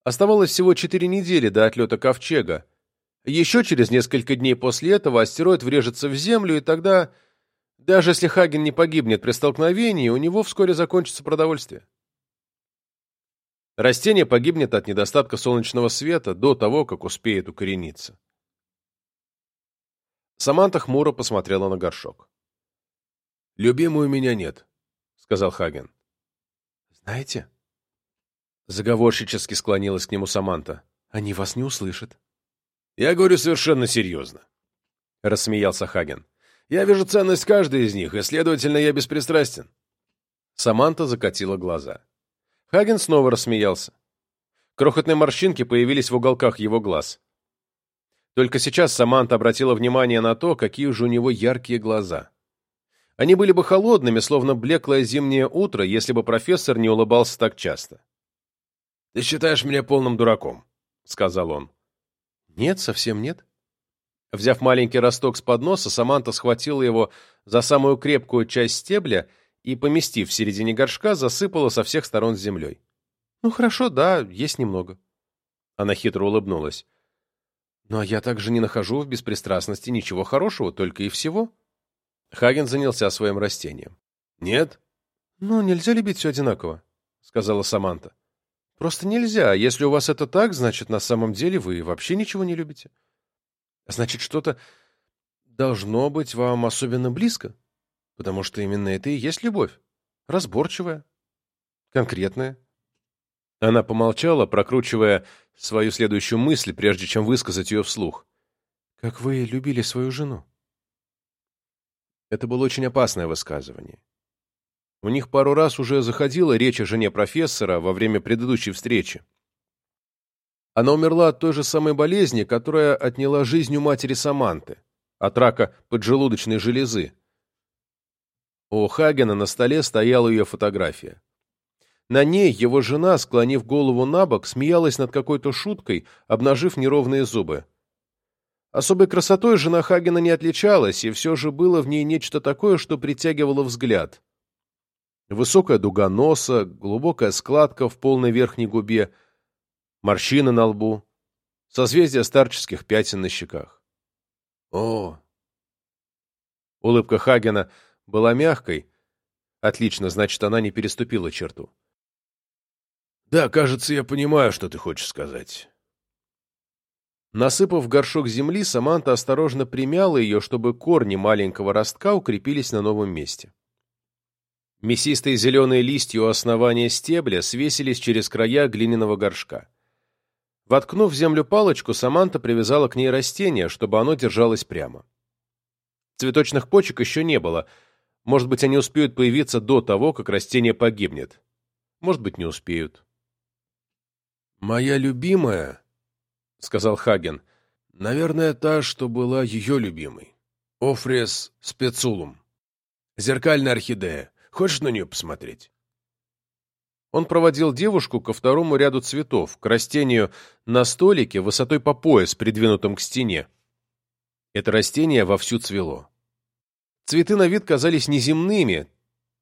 A: Оставалось всего четыре недели до отлета Ковчега. Еще через несколько дней после этого астероид врежется в Землю, и тогда, даже если Хаген не погибнет при столкновении, у него вскоре закончится продовольствие. Растение погибнет от недостатка солнечного света до того, как успеет укорениться. Саманта хмуро посмотрела на горшок. «Любимой у меня нет», — сказал Хаген. «Знаете?» Заговорщически склонилась к нему Саманта. «Они вас не услышат».
B: «Я говорю совершенно серьезно», — рассмеялся Хаген. «Я вижу ценность каждой из них, и, следовательно, я беспристрастен».
A: Саманта закатила глаза. Хаген снова рассмеялся. Крохотные морщинки появились в уголках его глаз. Только сейчас Саманта обратила внимание на то, какие же у него яркие глаза. Они были бы холодными, словно блеклое зимнее утро, если бы профессор не улыбался так часто.
B: «Ты считаешь меня полным дураком», — сказал он.
A: «Нет, совсем нет». Взяв маленький росток с подноса, Саманта схватила его за самую крепкую часть стебля и, поместив в середине горшка, засыпала со всех сторон землей. «Ну хорошо, да, есть немного». Она хитро улыбнулась. «Ну а я также не нахожу в беспристрастности ничего хорошего, только и всего». Хаген занялся своим растением.
B: «Нет?»
A: «Ну, нельзя любить все одинаково», — сказала Саманта. Просто нельзя. Если у вас это так, значит, на самом деле вы вообще ничего не любите. Значит, что-то должно быть вам особенно близко, потому что именно это и есть любовь. Разборчивая, конкретная. Она помолчала, прокручивая свою следующую мысль, прежде чем высказать ее вслух. «Как вы любили свою жену?» Это было очень опасное высказывание. У них пару раз уже заходила речь о жене профессора во время предыдущей встречи. Она умерла от той же самой болезни, которая отняла жизнь у матери Саманты, от рака поджелудочной железы. У Хагена на столе стояла ее фотография. На ней его жена, склонив голову на бок, смеялась над какой-то шуткой, обнажив неровные зубы. Особой красотой жена Хагена не отличалась, и все же было в ней нечто такое, что притягивало взгляд. Высокая дуга носа, глубокая складка в полной верхней губе, морщины на лбу, созвездие старческих пятен на щеках. О! Улыбка Хагена была мягкой. Отлично, значит, она не переступила черту.
B: Да, кажется, я понимаю, что ты хочешь сказать.
A: Насыпав горшок земли, Саманта осторожно примяла ее, чтобы корни маленького ростка укрепились на новом месте. Мясистые зеленые листья у основания стебля свесились через края глиняного горшка. Воткнув в землю палочку, Саманта привязала к ней растение, чтобы оно держалось прямо. Цветочных почек еще не было. Может быть, они успеют появиться до того, как растение погибнет. Может быть, не успеют.
B: «Моя любимая», — сказал Хаген, — «наверное, та, что была ее любимой. Офрес спецулум. Зеркальная орхидея. Хочешь на нее посмотреть?»
A: Он проводил девушку ко второму ряду цветов, к растению на столике высотой по пояс, придвинутом к стене. Это растение вовсю цвело. Цветы на вид казались неземными,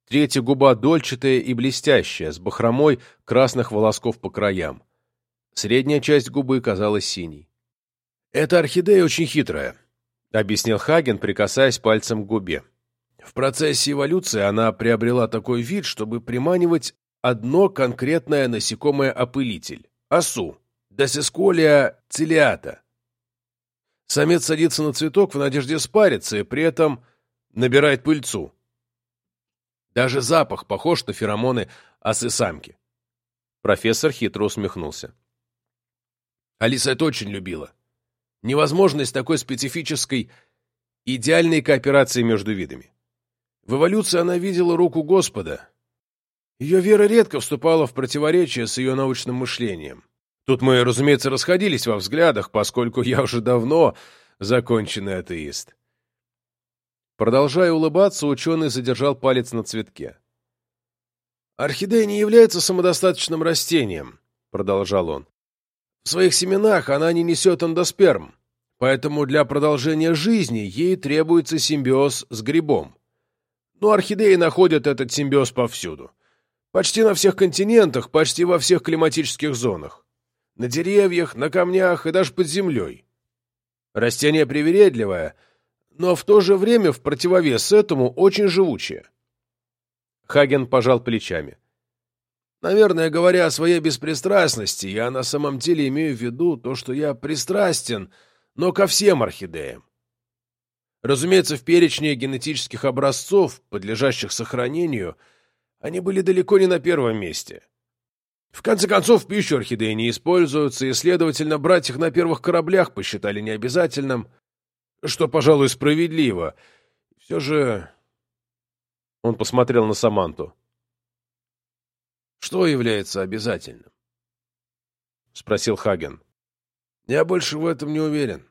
A: третья губа дольчатая и блестящая, с бахромой красных волосков по краям. Средняя часть губы казалась синей.
B: «Эта орхидея очень хитрая», —
A: объяснил Хаген, прикасаясь пальцем к губе.
B: В процессе эволюции она приобрела такой вид, чтобы приманивать одно конкретное насекомое-опылитель – осу, Десисколия цилиата. Самец садится на цветок в надежде спариться и при этом набирает пыльцу. Даже запах похож на феромоны осы-самки.
A: Профессор хитро усмехнулся.
B: Алиса это очень любила. Невозможность такой специфической, идеальной кооперации между видами. В эволюции она видела руку Господа. Ее вера редко вступала в противоречие с ее научным мышлением. Тут мы, разумеется, расходились во взглядах, поскольку я уже давно законченный атеист.
A: Продолжая улыбаться, ученый задержал палец на цветке.
B: «Орхидея не является самодостаточным растением», — продолжал он. «В своих семенах она не несет эндосперм, поэтому для продолжения жизни ей требуется симбиоз с грибом. Но орхидеи находят этот симбиоз повсюду. Почти на всех континентах, почти во всех климатических зонах. На деревьях, на камнях и даже под землей. Растение привередливое, но в то же время в противовес этому очень живучее.
A: Хаген пожал плечами.
B: Наверное, говоря о своей беспристрастности, я на самом деле имею в виду то, что я пристрастен, но ко всем орхидеям. Разумеется, в перечне генетических образцов, подлежащих сохранению, они были далеко не на первом месте. В конце концов, пищу орхидеи не используются, и, следовательно, брать их на первых кораблях посчитали необязательным, что, пожалуй, справедливо. Все же...
A: Он посмотрел на Саманту.
B: «Что является обязательным?»
A: — спросил Хаген.
B: «Я больше в этом не уверен.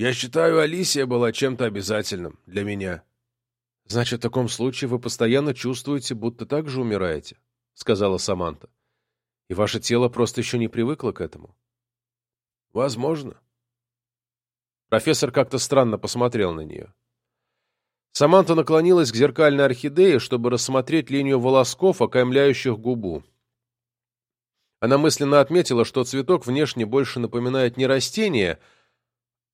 B: Я считаю, Алисия была чем-то обязательным для меня.
A: — Значит, в таком случае вы постоянно чувствуете, будто так же умираете, — сказала Саманта. — И ваше тело просто еще не привыкло к этому.
B: — Возможно.
A: Профессор как-то странно посмотрел на нее. Саманта наклонилась к зеркальной орхидее, чтобы рассмотреть линию волосков, окаймляющих губу. Она мысленно отметила, что цветок внешне больше напоминает не растение,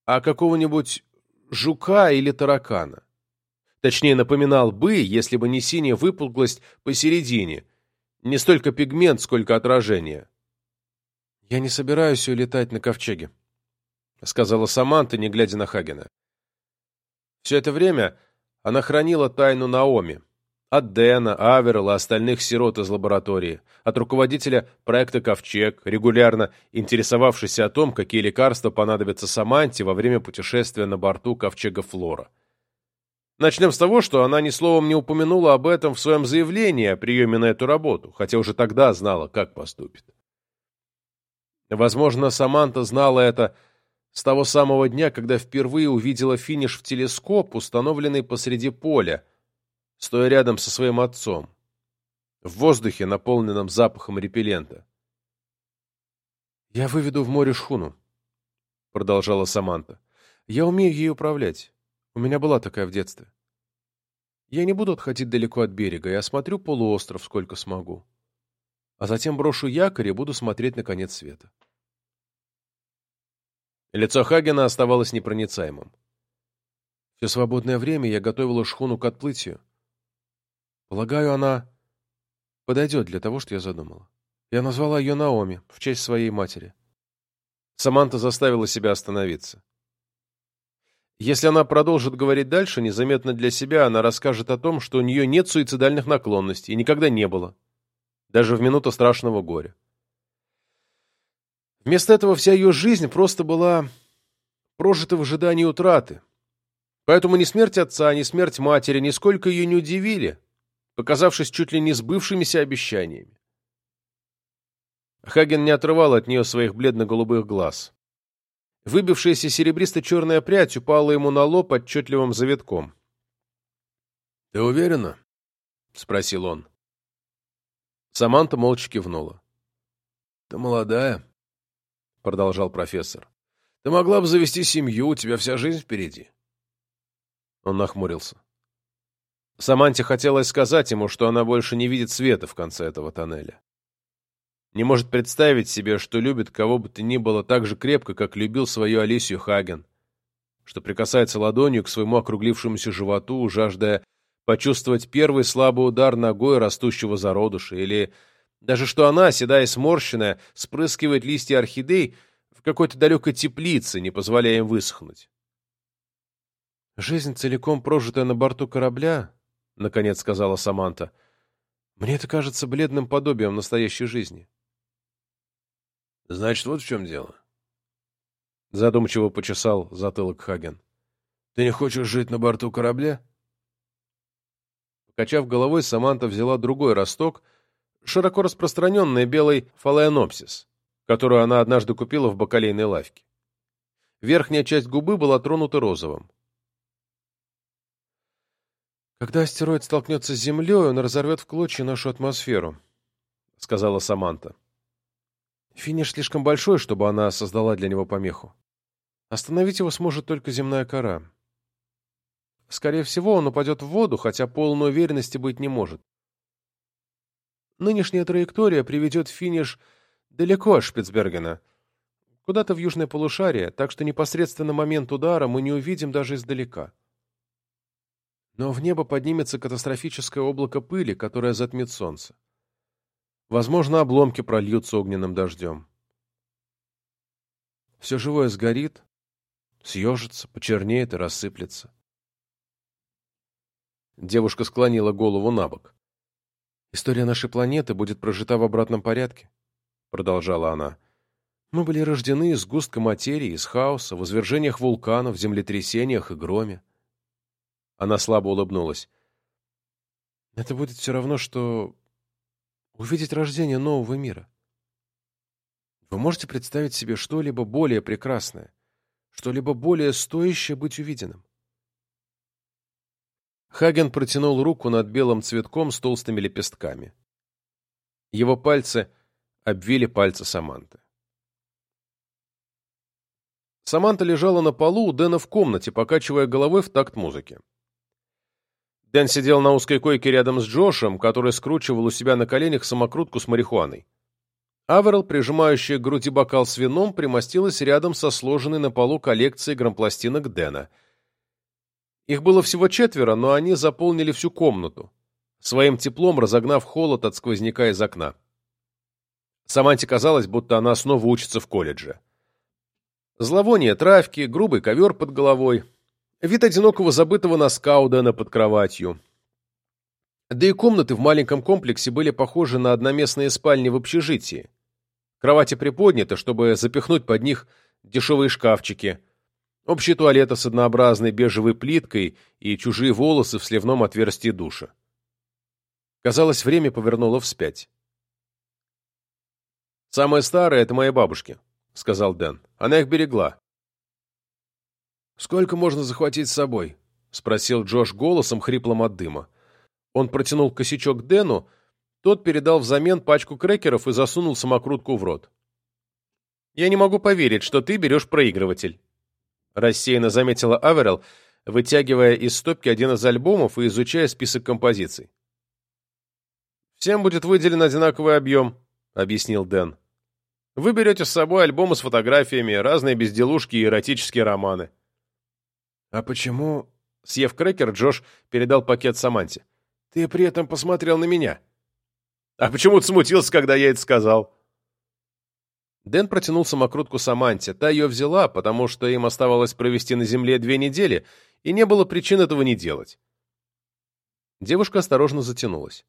A: а какого-нибудь жука или таракана. Точнее, напоминал бы, если бы не синяя выпуклость посередине, не столько пигмент, сколько отражение. «Я не собираюсь улетать на ковчеге», — сказала Саманта, не глядя на Хагена. Все это время она хранила тайну Наоми, от Дэна, Аверла, остальных сирот из лаборатории, от руководителя проекта «Ковчег», регулярно интересовавшийся о том, какие лекарства понадобятся Саманте во время путешествия на борту ковчега «Флора». Начнем с того, что она ни словом не упомянула об этом в своем заявлении о приеме на эту работу, хотя уже тогда знала, как поступит. Возможно, Саманта знала это с того самого дня, когда впервые увидела финиш в телескоп, установленный посреди поля, стоя рядом со своим отцом, в воздухе, наполненном запахом репеллента. «Я выведу в море шхуну», — продолжала Саманта. «Я умею ей управлять. У меня была такая в детстве. Я не буду отходить далеко от берега, я осмотрю полуостров сколько смогу. А затем брошу якорь и буду смотреть на конец света». Лицо Хагена оставалось непроницаемым. Все свободное время я готовила шхуну к отплытию. Полагаю, она подойдет для того, что я задумала. Я назвала ее Наоми, в честь своей матери. Саманта заставила себя остановиться. Если она продолжит говорить дальше, незаметно для себя она расскажет о том, что у нее нет суицидальных наклонностей и никогда не было. Даже в минуту страшного горя. Вместо этого вся ее жизнь просто была прожита в ожидании утраты. Поэтому ни смерть отца, ни смерть матери нисколько ее не удивили, показавшись чуть ли не сбывшимися обещаниями. Хаген не отрывал от нее своих бледно-голубых глаз. Выбившаяся серебристо-черная прядь упала ему на лоб отчетливым завитком.
B: — Ты уверена?
A: спросил он. Саманта молча кивнула. «Ты молодая», — продолжал профессор. «Ты могла бы завести семью, у тебя вся жизнь впереди». Он нахмурился. Саманте хотелось сказать ему, что она больше не видит света в конце этого тоннеля. Не может представить себе, что любит кого бы то ни было так же крепко, как любил свою Алисию Хаген, что прикасается ладонью к своему округлившемуся животу, жаждая почувствовать первый слабый удар ногой растущего зародыша, или даже что она, седая и сморщенная, спрыскивает листья орхидей в какой-то далекой теплице, не позволяя им высохнуть. «Жизнь, целиком прожитая на борту корабля, — наконец сказала Саманта, — мне это кажется бледным подобием настоящей жизни. Значит, вот в чем дело. Задумчиво почесал затылок Хаген. Ты не хочешь жить на борту корабля? Покачав головой, Саманта взяла другой росток, широко распространенный белый фалеонопсис, которую она однажды купила в бакалейной лавке. Верхняя часть губы была тронута розовым. «Когда астероид столкнется с Землей, он разорвет в клочья нашу атмосферу», — сказала Саманта. Финиш слишком большой, чтобы она создала для него помеху. Остановить его сможет только земная кора. Скорее всего, он упадет в воду, хотя полной уверенности быть не может. Нынешняя траектория приведет финиш далеко от Шпицбергена, куда-то в южное полушарие, так что непосредственно момент удара мы не увидим даже издалека. Но в небо поднимется катастрофическое облако пыли, которое затмит солнце. Возможно, обломки прольются огненным дождем. Все живое сгорит, съежится, почернеет и рассыплется. Девушка склонила голову на бок. «История нашей планеты будет прожита в обратном порядке», — продолжала она. «Мы были рождены из густка материи, из хаоса, в извержениях вулканов, землетрясениях и громе». Она слабо улыбнулась. «Это будет все равно, что увидеть рождение нового мира. Вы можете представить себе что-либо более прекрасное, что-либо более стоящее быть увиденным? Хаген протянул руку над белым цветком с толстыми лепестками. Его пальцы обвили пальцы Саманты. Саманта лежала на полу у Дэна в комнате, покачивая головой в такт музыки. Дэн сидел на узкой койке рядом с Джошем, который скручивал у себя на коленях самокрутку с марихуаной. Аверл, прижимающая к груди бокал с вином, примостилась рядом со сложенной на полу коллекцией грампластинок Дэна. Их было всего четверо, но они заполнили всю комнату, своим теплом разогнав холод от сквозняка из окна. Саманте казалось, будто она снова учится в колледже. Зловоние травки, грубый ковер под головой — Вид одинокого забытого носка у под кроватью. Да и комнаты в маленьком комплексе были похожи на одноместные спальни в общежитии. Кровати приподняты, чтобы запихнуть под них дешевые шкафчики. Общие туалеты с однообразной бежевой плиткой и чужие волосы в сливном отверстии душа. Казалось, время повернуло вспять. «Самое старое — это моя бабушки», — сказал Дэн. «Она их берегла. «Сколько можно захватить с собой?» — спросил Джош голосом, хриплым от дыма. Он протянул косячок Дэну, тот передал взамен пачку крекеров и засунул самокрутку в рот. «Я не могу поверить, что ты берешь проигрыватель», — рассеянно заметила Аверел, вытягивая из стопки один из альбомов и изучая список композиций. «Всем будет выделен одинаковый объем», — объяснил Дэн. «Вы берете с собой альбомы с фотографиями, разные безделушки и эротические романы. «А почему...» Съев крекер, Джош передал пакет Саманте. «Ты при этом посмотрел на меня». «А почему ты смутился, когда я это сказал?» Дэн протянул самокрутку Саманте. Та ее взяла, потому что им оставалось провести на земле две недели, и не было причин этого не делать. Девушка осторожно затянулась.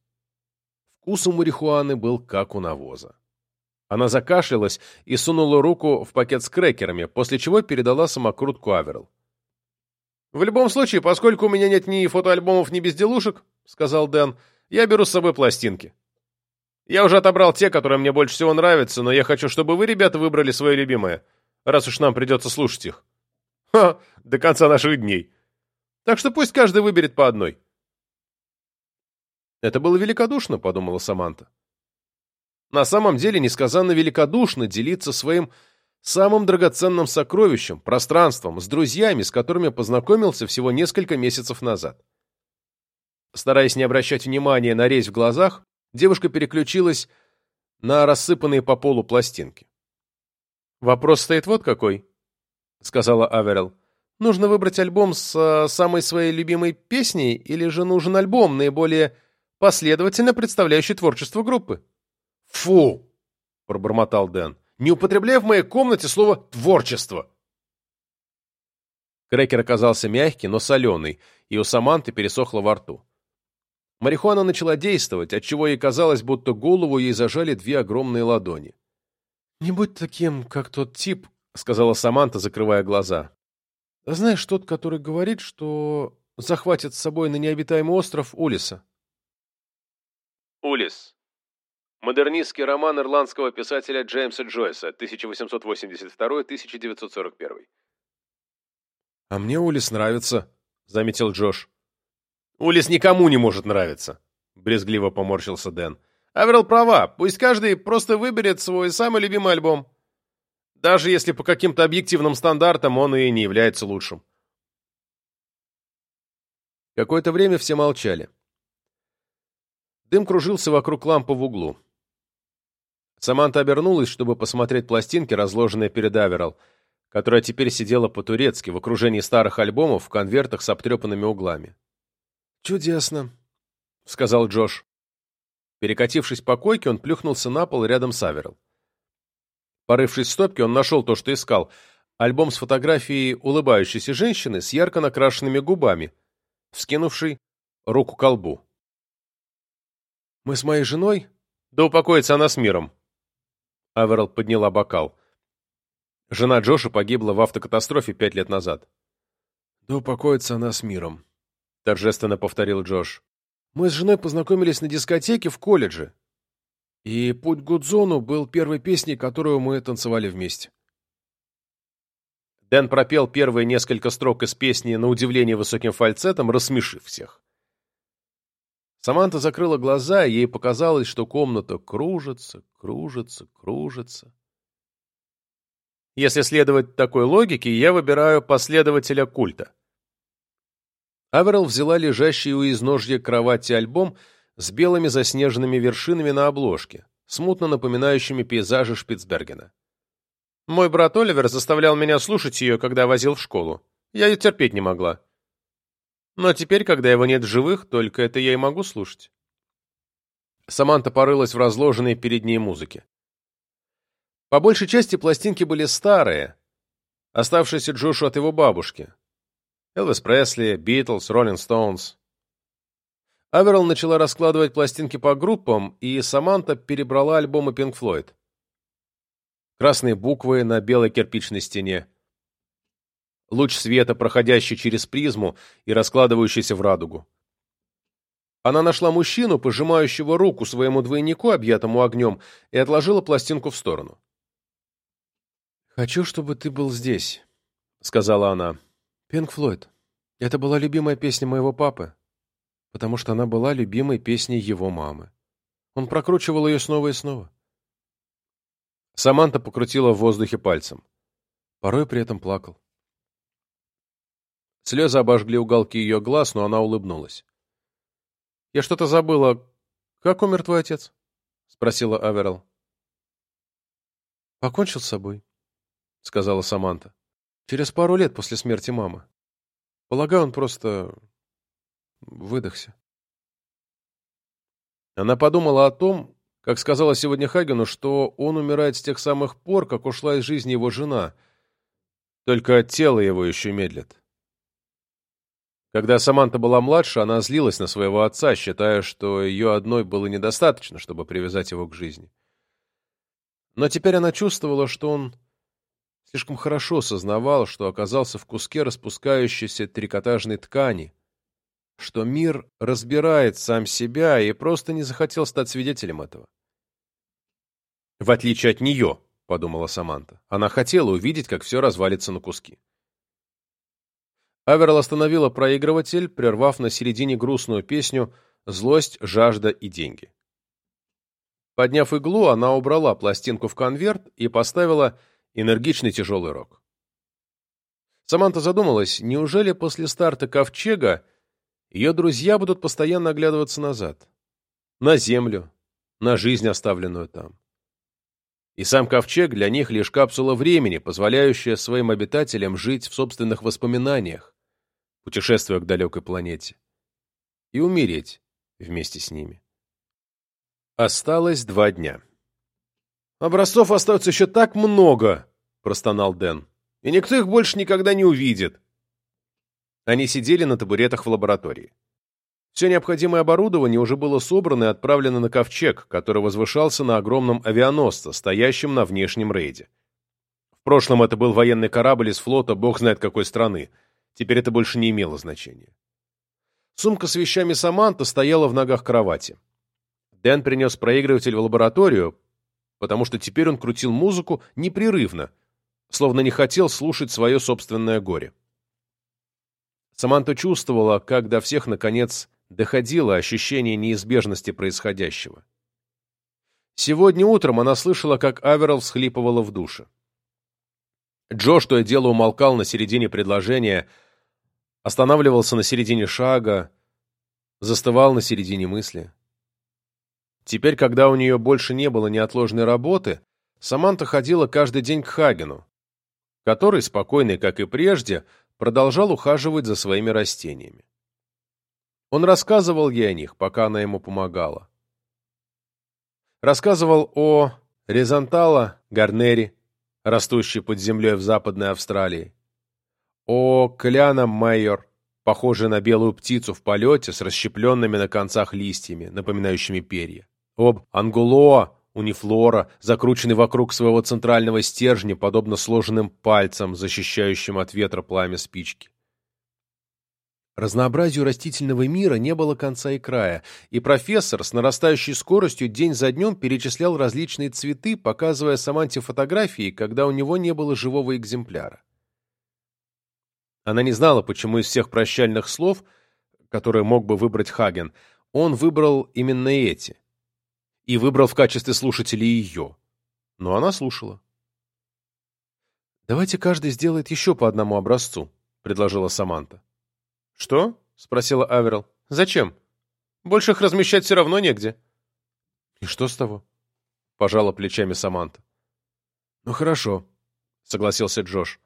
A: Вкус у марихуаны был как у навоза. Она закашлялась и сунула руку в пакет с крекерами, после чего передала самокрутку Аверл. «В любом случае, поскольку у меня нет ни фотоальбомов, ни безделушек, — сказал Дэн, — я беру с собой пластинки. Я уже отобрал те, которые мне больше всего нравятся, но я хочу, чтобы вы, ребята, выбрали свои любимые, раз уж нам придется слушать их. Ха, до конца наших дней. Так что пусть каждый выберет по одной.
B: Это было великодушно, подумала Саманта. На самом деле несказанно великодушно делиться своим самым драгоценным сокровищем, пространством, с друзьями, с которыми познакомился всего несколько месяцев назад. Стараясь не обращать внимания на резь в глазах, девушка переключилась на рассыпанные по полу пластинки. «Вопрос стоит вот какой», — сказала Аверел. «Нужно выбрать альбом с э, самой своей любимой песней или же нужен альбом, наиболее последовательно представляющий творчество группы?»
A: «Фу!» — пробормотал Дэн. «Не употребляй в моей комнате слово «творчество».
B: Крекер оказался мягкий, но соленый, и у Саманты пересохло во рту. Марихуана начала действовать, отчего ей казалось, будто голову ей зажали две огромные ладони. «Не будь таким, как тот тип», — сказала Саманта, закрывая глаза. «Знаешь, тот, который говорит, что захватит с собой на необитаемый остров Улиса».
A: Улис. Модернистский роман ирландского писателя Джеймса Джойса, 1882-1941.
B: «А мне Улис нравится», — заметил Джош. «Улис никому не может нравиться», — брезгливо поморщился Дэн. «Аверл права. Пусть каждый просто выберет свой самый любимый альбом. Даже если по каким-то объективным стандартам он и не является лучшим». Какое-то время все молчали. Дым кружился вокруг лампы в углу. Саманта обернулась, чтобы посмотреть пластинки, разложенные перед Аверал, которая теперь сидела по-турецки в окружении старых альбомов в конвертах с обтрепанными углами. «Чудесно», — сказал Джош. Перекатившись по койке, он плюхнулся на пол рядом с Аверал. Порывшись в стопке, он нашел то, что искал. Альбом с фотографией улыбающейся женщины с ярко накрашенными губами, вскинувшей руку к колбу. «Мы с моей женой?» «Да упокоится она с миром», Аверал подняла бокал. Жена Джоша погибла в автокатастрофе пять лет назад. «Да упокоится она с миром», — торжественно повторил Джош. «Мы с женой познакомились на дискотеке в колледже. И «Путь к Гудзону» был первой песней, которую мы танцевали вместе». Дэн пропел первые несколько строк из песни на удивление высоким фальцетом, рассмешив всех. Саманта закрыла глаза, и ей показалось, что комната кружится, кружится, кружится. Если следовать такой логике, я выбираю последователя культа. Аверл взяла лежащий у изножья кровати альбом с белыми заснеженными вершинами на обложке, смутно напоминающими пейзажи Шпицбергена. Мой брат Оливер заставлял меня слушать ее, когда возил в школу. Я ее терпеть не могла. Но теперь, когда его нет в живых, только это я и могу слушать. Саманта порылась в разложенной перед ней музыке. По большей части пластинки были старые, оставшиеся Джошу от его бабушки. Элвис Пресли, Битлз, Роллинг Стоунс. Аверл начала раскладывать пластинки по группам, и Саманта перебрала альбомы Pink Floyd. Красные буквы на белой кирпичной стене луч света, проходящий через призму и раскладывающийся в радугу. Она нашла мужчину, пожимающего руку своему двойнику, объятому огнем, и отложила пластинку в сторону. «Хочу, чтобы ты был здесь», — сказала она. «Пинк Флойд. Это была любимая песня моего папы, потому что она была любимой песней его мамы. Он прокручивал ее снова и снова». Саманта покрутила в воздухе пальцем. Порой при этом плакал. Слезы обожгли уголки ее глаз, но она улыбнулась. «Я что-то забыла. Как умер твой отец?» — спросила Аверал. «Покончил с собой», — сказала Саманта. «Через пару лет после смерти мамы. Полагаю, он просто выдохся». Она подумала о том, как сказала сегодня Хагену, что он умирает с тех самых пор, как ушла из жизни его жена, только тело его еще медлит. Когда Саманта была младше, она злилась на своего отца, считая, что ее одной было недостаточно, чтобы привязать его к жизни. Но теперь она чувствовала, что он слишком хорошо сознавал, что оказался в куске распускающейся трикотажной ткани, что мир разбирает сам себя и просто не захотел стать свидетелем этого. «В отличие от нее», — подумала Саманта, — она хотела увидеть, как все развалится на куски. Аверл остановила проигрыватель, прервав на середине грустную песню злость, жажда и деньги. Подняв иглу, она убрала пластинку в конверт и поставила энергичный тяжелый рог. Саманта задумалась, неужели после старта Ковчега ее друзья будут постоянно оглядываться назад? На землю, на жизнь, оставленную там. И сам Ковчег для них лишь капсула времени, позволяющая своим обитателям жить в собственных воспоминаниях, путешествуя к далекой планете, и умереть вместе с ними. Осталось два дня. «Образцов остается еще так много!» — простонал Дэн. «И никто их больше никогда не увидит!» Они сидели на табуретах в лаборатории. Все необходимое оборудование уже было собрано и отправлено на ковчег, который возвышался на огромном авианосце, стоящем на внешнем рейде. В прошлом это был военный корабль из флота бог знает какой страны. Теперь это больше не имело значения. Сумка с вещами Саманта стояла в ногах кровати. Дэн принес проигрыватель в лабораторию, потому что теперь он крутил музыку непрерывно, словно не хотел слушать свое собственное горе. Саманта чувствовала, как до всех, наконец, доходило ощущение неизбежности происходящего. Сегодня утром она слышала, как Аверал всхлипывала в душе. Джо, что и дело, умолкал на середине предложения, останавливался на середине шага, застывал на середине мысли. Теперь, когда у нее больше не было неотложной работы, Саманта ходила каждый день к Хагену, который, спокойный, как и прежде, продолжал ухаживать за своими растениями. Он рассказывал ей о них, пока она ему помогала. Рассказывал о Резантала гарнери, растущей под землей в Западной Австралии, о Кляна майор, похожей на белую птицу в полете с расщепленными на концах листьями, напоминающими перья об ангулоа унифлора, закрученный вокруг своего центрального стержня, подобно сложенным пальцам, защищающим от ветра пламя спички. Разнообразию растительного мира не было конца и края, и профессор с нарастающей скоростью день за днем перечислял различные цветы, показывая Саманте фотографии, когда у него не было живого экземпляра. Она не знала, почему из всех прощальных слов, которые мог бы выбрать Хаген, он выбрал именно эти — и выбрал в качестве слушателя ее. Но она слушала. «Давайте каждый сделает еще по одному образцу», — предложила Саманта. «Что?» — спросила Аверил. «Зачем? Больше их размещать все равно негде». «И что с того?» — пожала плечами Саманта. «Ну хорошо», — согласился Джош.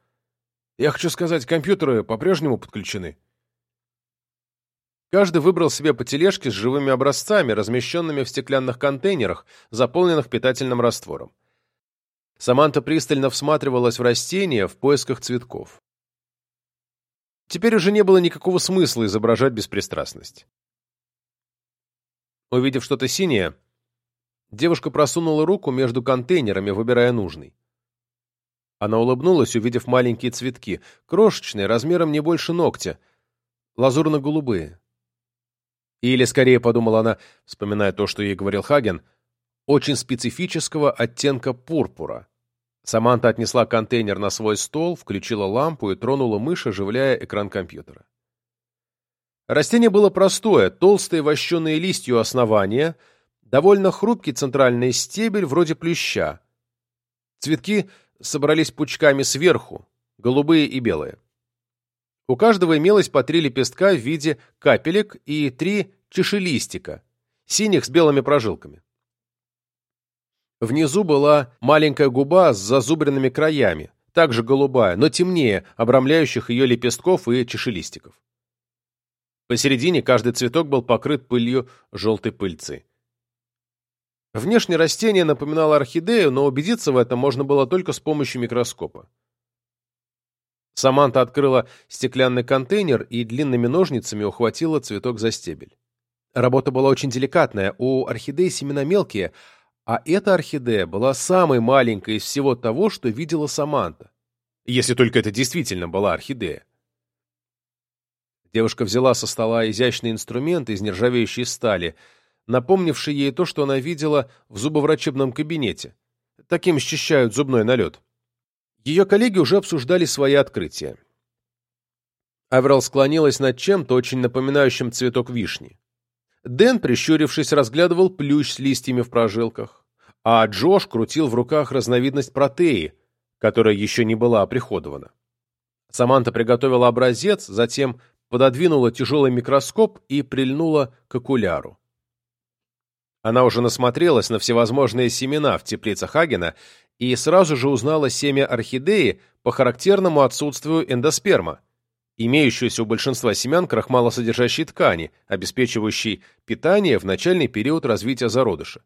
B: «Я хочу сказать, компьютеры по-прежнему подключены». Каждый выбрал себе по тележке с живыми образцами, размещенными в стеклянных контейнерах, заполненных питательным раствором. Саманта пристально всматривалась в растения в поисках цветков. Теперь уже не было никакого смысла изображать беспристрастность. Увидев что-то синее, девушка просунула руку между контейнерами, выбирая нужный. Она улыбнулась, увидев маленькие цветки, крошечные, размером не больше ногтя, лазурно-голубые. Или, скорее, подумала она, вспоминая то, что ей говорил Хаген, очень специфического оттенка пурпура. Саманта отнесла контейнер на свой стол, включила лампу и тронула мышь, оживляя экран компьютера. Растение было простое, толстые вощеные листья у основания, довольно хрупкий центральный стебель вроде плюща. Цветки собрались пучками сверху, голубые и белые. У каждого имелось по три лепестка в виде капелек и три чешелистика, синих с белыми прожилками. Внизу была маленькая губа с зазубренными краями, также голубая, но темнее, обрамляющих ее лепестков и чешелистиков. Посередине каждый цветок был покрыт пылью желтой пыльцы. Внешне растение напоминало орхидею, но убедиться в этом можно было только с помощью микроскопа. Саманта открыла стеклянный контейнер и длинными ножницами ухватила цветок за стебель. Работа была очень деликатная, у орхидей семена мелкие, а эта орхидея была самой маленькой из всего того, что видела Саманта. Если только это действительно была орхидея. Девушка взяла со стола изящный инструмент из нержавеющей стали, напомнивший ей то, что она видела в зубоврачебном кабинете. Таким счищают зубной налет. Ее коллеги уже обсуждали свои открытия. Аверал склонилась над чем-то, очень напоминающим цветок вишни. Дэн, прищурившись, разглядывал плющ с листьями в прожилках, а Джош крутил в руках разновидность протеи, которая еще не была оприходована. Саманта приготовила образец, затем пододвинула тяжелый микроскоп и прильнула к окуляру. Она уже насмотрелась на всевозможные семена в теплицах Агена и сразу же узнала семя орхидеи по характерному отсутствию эндосперма, имеющуюся у большинства семян крахмалосодержащей ткани, обеспечивающей питание в начальный период развития зародыша.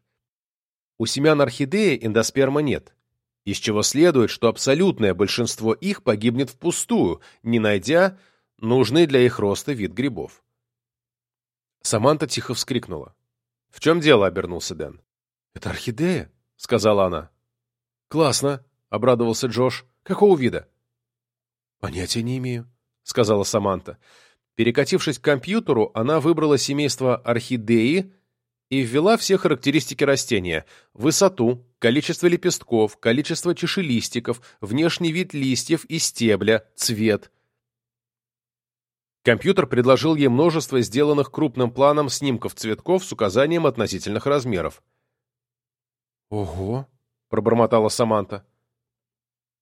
B: У семян орхидеи эндосперма нет, из чего следует, что абсолютное большинство их погибнет впустую, не найдя нужный для их роста вид грибов. Саманта тихо вскрикнула. «В чем дело?» — обернулся Дэн.
A: «Это орхидея?»
B: — сказала она.
A: «Классно!» — обрадовался Джош. «Какого вида?» «Понятия не имею», — сказала Саманта.
B: Перекатившись к компьютеру, она выбрала семейство орхидеи и ввела все характеристики растения – высоту, количество лепестков, количество чешелистиков, внешний вид листьев и стебля, цвет. Компьютер предложил ей множество сделанных крупным планом снимков цветков с указанием относительных размеров.
A: «Ого!»
B: — пробормотала Саманта.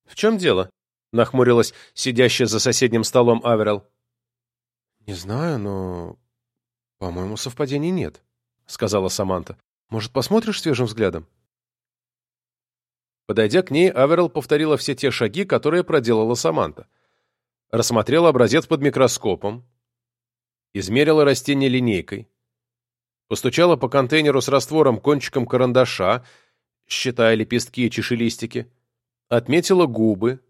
B: «В чем дело?» — нахмурилась сидящая за соседним столом Аверел.
A: «Не знаю, но, по-моему, совпадений нет». — сказала Саманта. «Может, посмотришь свежим взглядом?»
B: Подойдя к ней, Аверл повторила все те шаги, которые проделала Саманта. Рассмотрела образец под микроскопом, измерила растение линейкой, постучала по контейнеру с раствором кончиком карандаша, считая лепестки и чешелистики, отметила губы,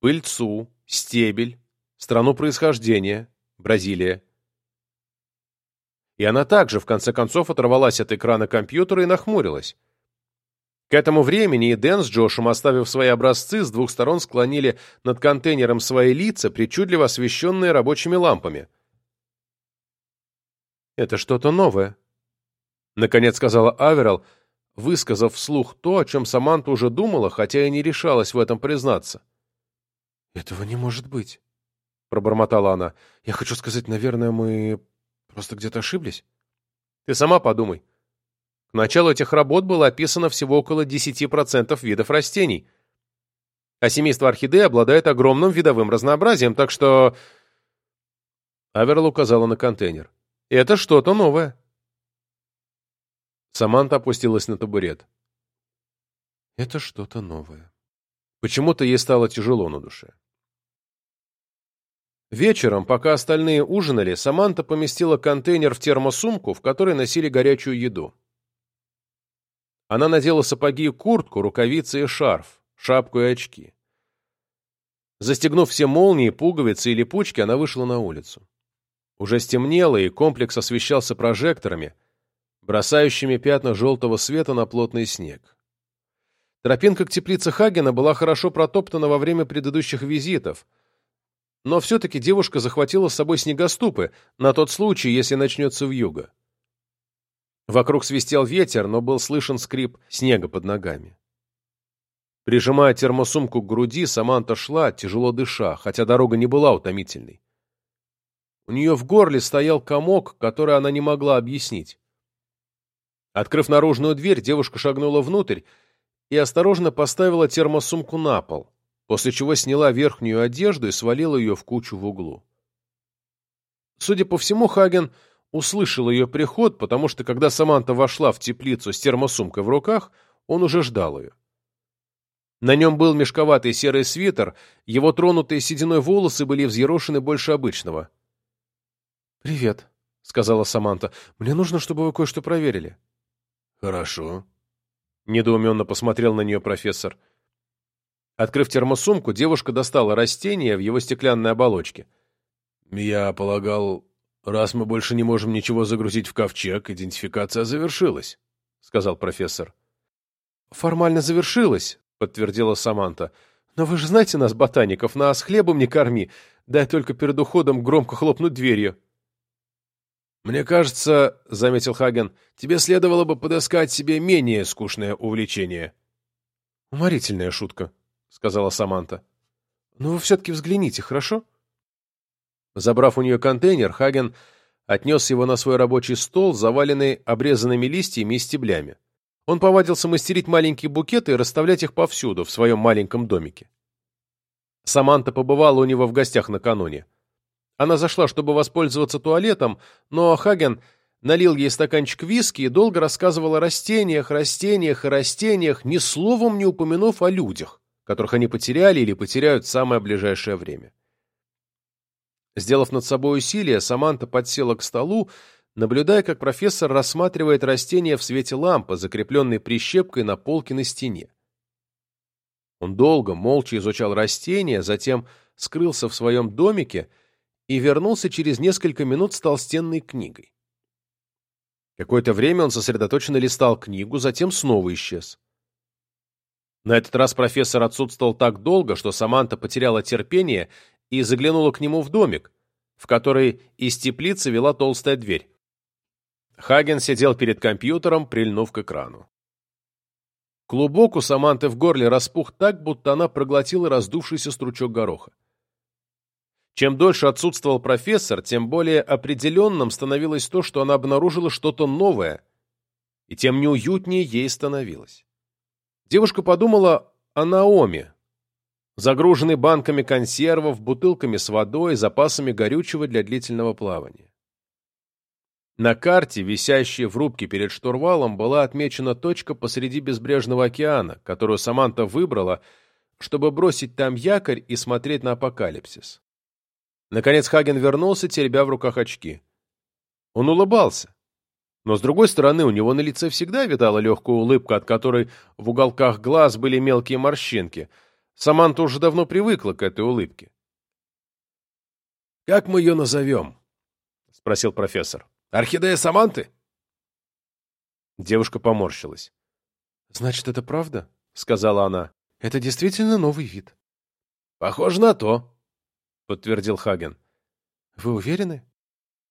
B: пыльцу, стебель, страну происхождения, Бразилия. И она также, в конце концов, оторвалась от экрана компьютера и нахмурилась. К этому времени и Дэн с Джошем, оставив свои образцы, с двух сторон склонили над контейнером свои лица, причудливо освещенные рабочими лампами. «Это что-то новое», — наконец сказала Аверал, высказав вслух то, о чем Саманта уже думала, хотя и не решалась в этом признаться.
A: «Этого не может быть», — пробормотала она. «Я хочу сказать, наверное, мы Просто где-то ошиблись?
B: Ты сама подумай. К началу этих работ было описано всего около 10% видов растений. А семейство орхидей обладает огромным видовым разнообразием, так что... Аверл указала на контейнер. Это что-то новое. Саманта опустилась на табурет.
A: Это что-то новое.
B: Почему-то ей стало тяжело на душе. Вечером, пока остальные ужинали, Саманта поместила контейнер в термосумку, в которой носили горячую еду. Она надела сапоги и куртку, рукавицы и шарф, шапку и очки. Застегнув все молнии, пуговицы и липучки, она вышла на улицу. Уже стемнело, и комплекс освещался прожекторами, бросающими пятна желтого света на плотный снег. Тропинка к теплице Хагена была хорошо протоптана во время предыдущих визитов, но все-таки девушка захватила с собой снегоступы на тот случай, если начнется вьюга. Вокруг свистел ветер, но был слышен скрип снега под ногами. Прижимая термосумку к груди, Саманта шла, тяжело дыша, хотя дорога не была утомительной. У нее в горле стоял комок, который она не могла объяснить. Открыв наружную дверь, девушка шагнула внутрь и осторожно поставила термосумку на пол после чего сняла верхнюю одежду и свалила ее в кучу в углу. Судя по всему, Хаген услышал ее приход, потому что, когда Саманта вошла в теплицу с термосумкой в руках, он уже ждал ее. На нем был мешковатый серый свитер, его тронутые сединой волосы были взъерошены больше обычного.
A: «Привет», — сказала Саманта. «Мне нужно, чтобы вы кое-что проверили».
B: «Хорошо», — недоуменно посмотрел на нее профессор. Открыв термосумку, девушка достала растение в его стеклянной оболочке. «Я полагал, раз мы больше не можем ничего загрузить в ковчег, идентификация завершилась», — сказал профессор.
A: «Формально завершилась», — подтвердила Саманта. «Но вы же знаете нас, ботаников, нас хлебом не корми, дай только перед уходом громко хлопнуть дверью».
B: «Мне кажется, — заметил Хаген, — тебе следовало бы подыскать себе менее скучное увлечение».
A: «Уморительная шутка», сказала Саманта. «Но «Ну, вы все-таки взгляните, хорошо?»
B: Забрав у нее контейнер, Хаген отнес его на свой рабочий стол, заваленный обрезанными листьями и стеблями. Он повадился мастерить маленькие букеты и расставлять их повсюду, в своем маленьком домике. Саманта побывала у него в гостях накануне. Она зашла, чтобы воспользоваться туалетом, но Хаген налил ей стаканчик виски и долго рассказывал о растениях, растениях и растениях, ни словом не упомянув о людях, которых они потеряли или потеряют в самое ближайшее время. Сделав над собой усилие, Саманта подсела к столу, наблюдая, как профессор рассматривает растения в свете лампы, закрепленной прищепкой на полке на стене. Он долго, молча изучал растения, затем скрылся в своем домике и вернулся через несколько минут с толстенной книгой. Какое-то время он сосредоточенно листал книгу, затем снова исчез. На этот раз профессор отсутствовал так долго, что Саманта потеряла терпение и заглянула к нему в домик, в который из теплицы вела толстая дверь. Хаген сидел перед компьютером, прильнув к экрану. Клубок у Саманты в горле распух так, будто она проглотила раздувшийся стручок гороха. Чем дольше отсутствовал профессор, тем более определенным становилось то, что она обнаружила что-то новое, и тем неуютнее ей становилось. Девушка подумала о Наоме, загруженной банками консервов, бутылками с водой, запасами горючего для длительного плавания. На карте, висящей в рубке перед штурвалом, была отмечена точка посреди безбрежного океана, которую Саманта выбрала, чтобы бросить там якорь и смотреть на апокалипсис. Наконец Хаген вернулся, теребя в руках очки. Он улыбался. Но, с другой стороны, у него на лице всегда витала легкая улыбка, от которой в уголках глаз были мелкие морщинки. Саманта уже давно привыкла к этой улыбке. «Как мы ее назовем?» — спросил профессор. Орхидея Саманты?» Девушка поморщилась.
A: «Значит, это правда?» — сказала она. «Это действительно новый вид».
B: «Похоже на то», — подтвердил Хаген.
A: «Вы уверены?»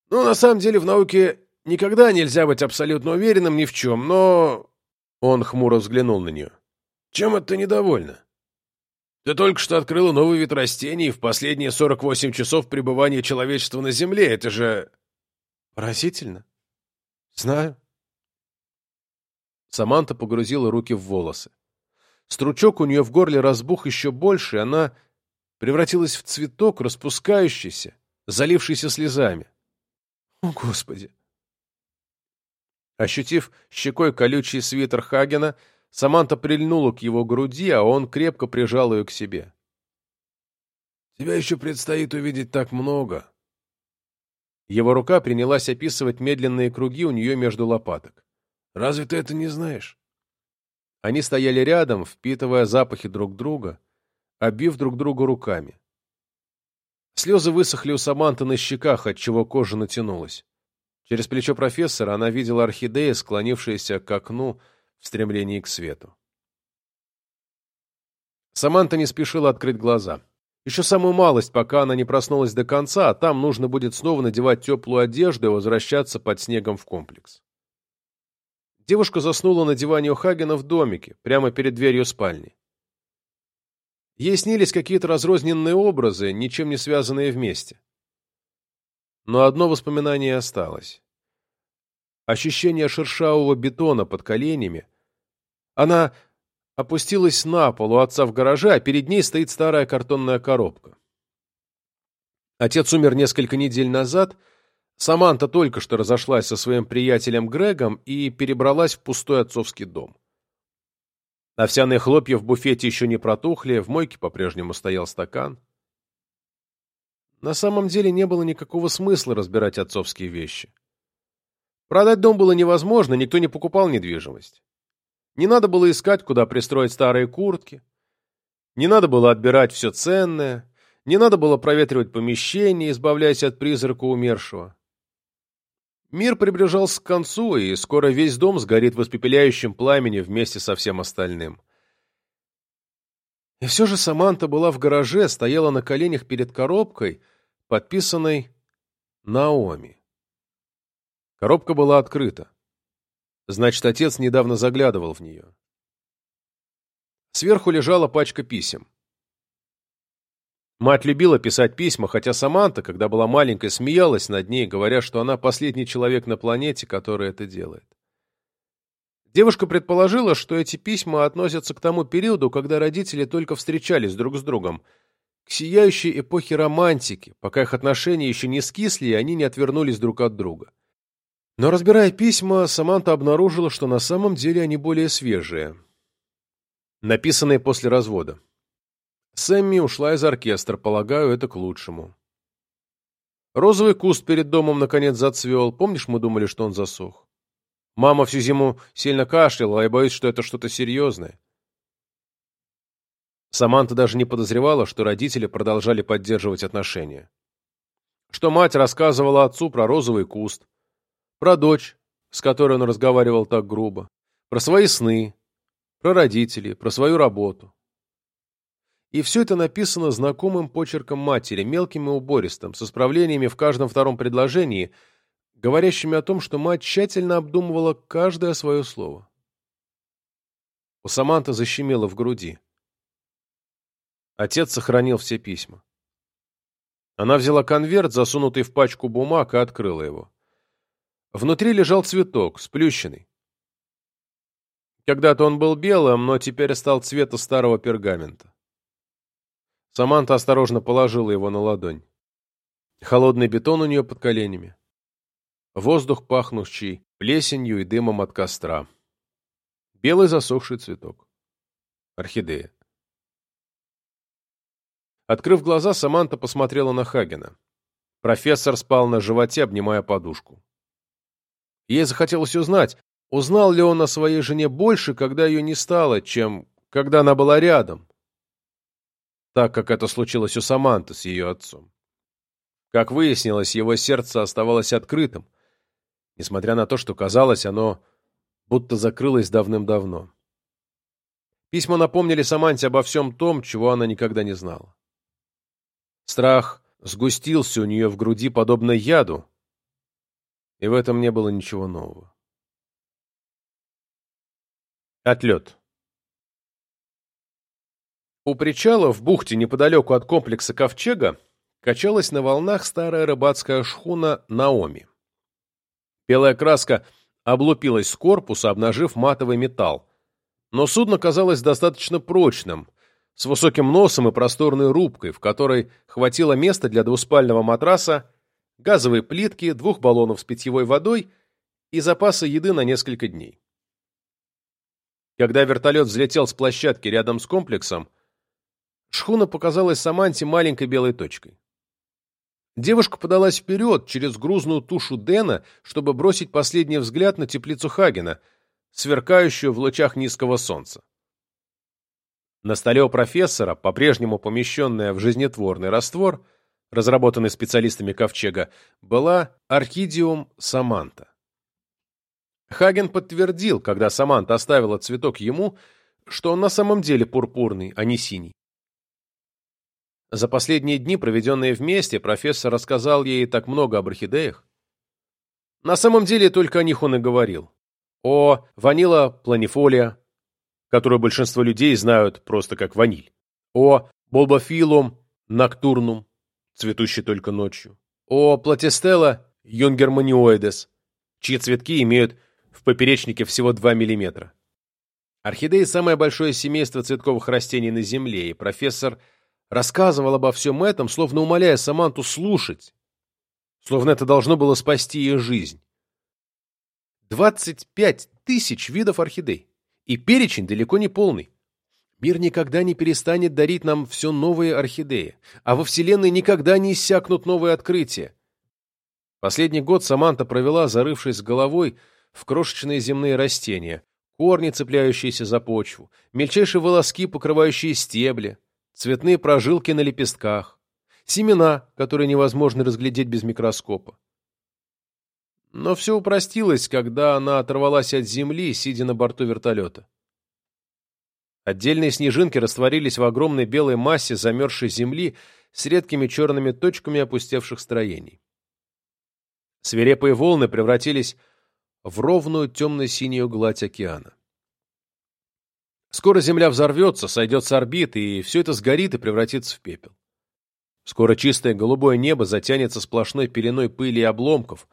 B: «Ну, на самом деле, в науке никогда нельзя быть абсолютно уверенным ни в чем, но...» Он хмуро взглянул на нее. «Чем это ты недовольна? Ты только что открыла новый вид растений в последние 48 часов пребывания человечества на Земле. Это же...»
A: Поразительно. Знаю.
B: Саманта погрузила руки в волосы. Стручок у нее в горле разбух еще больше, и она превратилась в цветок, распускающийся, залившийся слезами.
A: О, Господи!
B: Ощутив щекой колючий свитер Хагена, Саманта прильнула к его груди, а он крепко прижал ее к себе. «Тебя еще предстоит увидеть так много», его рука принялась описывать медленные круги у нее между лопаток. «Разве ты это не знаешь?» Они стояли рядом, впитывая запахи друг друга, обив друг друга руками. Слезы высохли у Саманты на щеках, отчего кожа натянулась. Через плечо профессора она видела орхидеи, склонившиеся к окну в стремлении к свету. Саманта не спешила открыть глаза. Еще самую малость, пока она не проснулась до конца, а там нужно будет снова надевать теплую одежду и возвращаться под снегом в комплекс. Девушка заснула на диване у Хагена в домике, прямо перед дверью спальни. Ей снились какие-то разрозненные образы, ничем не связанные вместе. Но одно воспоминание осталось. Ощущение шершавого бетона под коленями. Она опустилась на пол у отца в гараже, а перед ней стоит старая картонная коробка. Отец умер несколько недель назад, Саманта только что разошлась со своим приятелем Грегом и перебралась в пустой отцовский дом. Овсяные хлопья в буфете еще не протухли, в мойке по-прежнему стоял стакан. На самом деле не было никакого смысла разбирать отцовские вещи. Продать дом было невозможно, никто не покупал недвижимость. Не надо было искать, куда пристроить старые куртки. Не надо было отбирать все ценное. Не надо было проветривать помещение, избавляясь от призрака умершего. Мир приближался к концу, и скоро весь дом сгорит в испепеляющем пламени вместе со всем остальным. И все же Саманта была в гараже, стояла на коленях перед коробкой, подписанной Наоми. Коробка была открыта. Значит, отец недавно заглядывал в нее. Сверху лежала пачка писем. Мать любила писать письма, хотя Саманта, когда была маленькой, смеялась над ней, говоря, что она последний человек на планете, который это делает. Девушка предположила, что эти письма относятся к тому периоду, когда родители только встречались друг с другом, к сияющей эпохе романтики, пока их отношения еще не скисли, и они не отвернулись друг от друга. Но, разбирая письма, Саманта обнаружила, что на самом деле они более свежие, написанные после развода. Сэмми ушла из оркестра, полагаю, это к лучшему. Розовый куст перед домом наконец зацвел. Помнишь, мы думали, что он засох? Мама всю зиму сильно кашляла, я боюсь, что это что-то серьезное. Саманта даже не подозревала, что родители продолжали поддерживать отношения. Что мать рассказывала отцу про розовый куст, про дочь, с которой он разговаривал так грубо, про свои сны, про родителей, про свою работу. И все это написано знакомым почерком матери, мелким и убористым, с исправлениями в каждом втором предложении, говорящими о том, что мать тщательно обдумывала каждое свое слово. У Саманты защемило в груди. Отец сохранил все письма. Она взяла конверт, засунутый в пачку бумаг, и открыла его. Внутри лежал цветок, сплющенный. Когда-то он был белым, но теперь стал цвета старого пергамента. Саманта осторожно положила его на ладонь. Холодный бетон у нее под коленями. Воздух, пахнущий плесенью и дымом от костра. Белый засохший цветок. Орхидея. Открыв глаза, Саманта посмотрела на Хагена. Профессор спал на животе, обнимая подушку. Ей захотелось узнать, узнал ли он о своей жене больше, когда ее не стало, чем когда она была рядом, так как это случилось у Саманты с ее отцом. Как выяснилось, его сердце оставалось открытым, несмотря на то, что казалось, оно будто закрылось давным-давно. Письма напомнили Саманте обо всем том, чего она никогда не знала. Страх сгустился у нее в груди, подобно яду, и в этом не было ничего нового. Отлет. У причала в бухте неподалеку от комплекса Ковчега качалась на волнах старая рыбацкая шхуна «Наоми». Белая краска облупилась с корпуса, обнажив матовый металл. Но судно казалось достаточно прочным, с высоким носом и просторной рубкой, в которой хватило места для двуспального матраса, газовой плитки, двух баллонов с питьевой водой и запаса еды на несколько дней. Когда вертолет взлетел с площадки рядом с комплексом, Шхуна показалась Саманте маленькой белой точкой. Девушка подалась вперед через грузную тушу Дэна, чтобы бросить последний взгляд на теплицу Хагена, сверкающую в лучах низкого солнца. На столе у профессора, по-прежнему помещенная в жизнетворный раствор, разработанный специалистами Ковчега, была орхидиум Саманта. Хаген подтвердил, когда Саманта оставила цветок ему, что он на самом деле пурпурный, а не синий. За последние дни, проведенные вместе, профессор рассказал ей так много об орхидеях. На самом деле, только о них он и говорил. О ванила планифолия, которую большинство людей знают просто как ваниль. О болбофилум ноктурнум, цветущий только ночью. О платистелла юнгерманиоидес, чьи цветки имеют в поперечнике всего 2 мм. Орхидеи – самое большое семейство цветковых растений на Земле, и профессор – рассказывал обо всем этом, словно умоляя Саманту слушать, словно это должно было спасти ее жизнь. 25 тысяч видов орхидей, и перечень далеко не полный. Мир никогда не перестанет дарить нам все новые орхидеи, а во Вселенной никогда не иссякнут новые открытия. Последний год Саманта провела, зарывшись головой в крошечные земные растения, корни, цепляющиеся за почву, мельчайшие волоски, покрывающие стебли, цветные прожилки на лепестках, семена, которые невозможно разглядеть без микроскопа. Но все упростилось, когда она оторвалась от земли, сидя на борту вертолета. Отдельные снежинки растворились в огромной белой массе замерзшей земли с редкими черными точками опустевших строений. Свирепые волны превратились в ровную темно-синюю гладь океана. Скоро Земля взорвется, сойдет с орбиты, и все это сгорит и превратится в пепел. Скоро чистое голубое небо затянется сплошной пеленой пыли и обломков.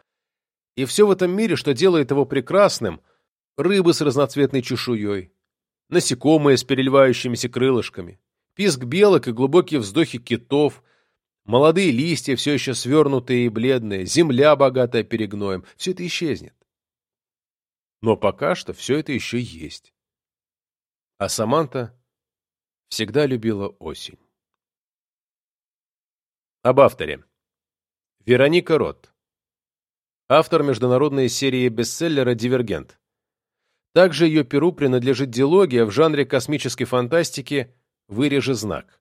B: И все в этом мире, что делает его прекрасным, рыбы с разноцветной чешуей, насекомые с переливающимися крылышками, писк белок и глубокие вздохи китов, молодые листья, все еще свернутые и бледные, земля, богатая перегноем, все это исчезнет. Но пока что все это еще есть. А Саманта всегда любила осень. Об авторе. Вероника Рот. Автор международной серии бестселлера «Дивергент». Также ее перу принадлежит дилогия в жанре космической фантастики «Вырежи знак».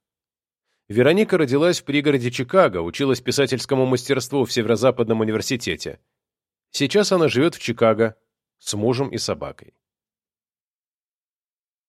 B: Вероника родилась в пригороде Чикаго, училась писательскому мастерству в Северо-Западном университете. Сейчас она живет в Чикаго с мужем и собакой.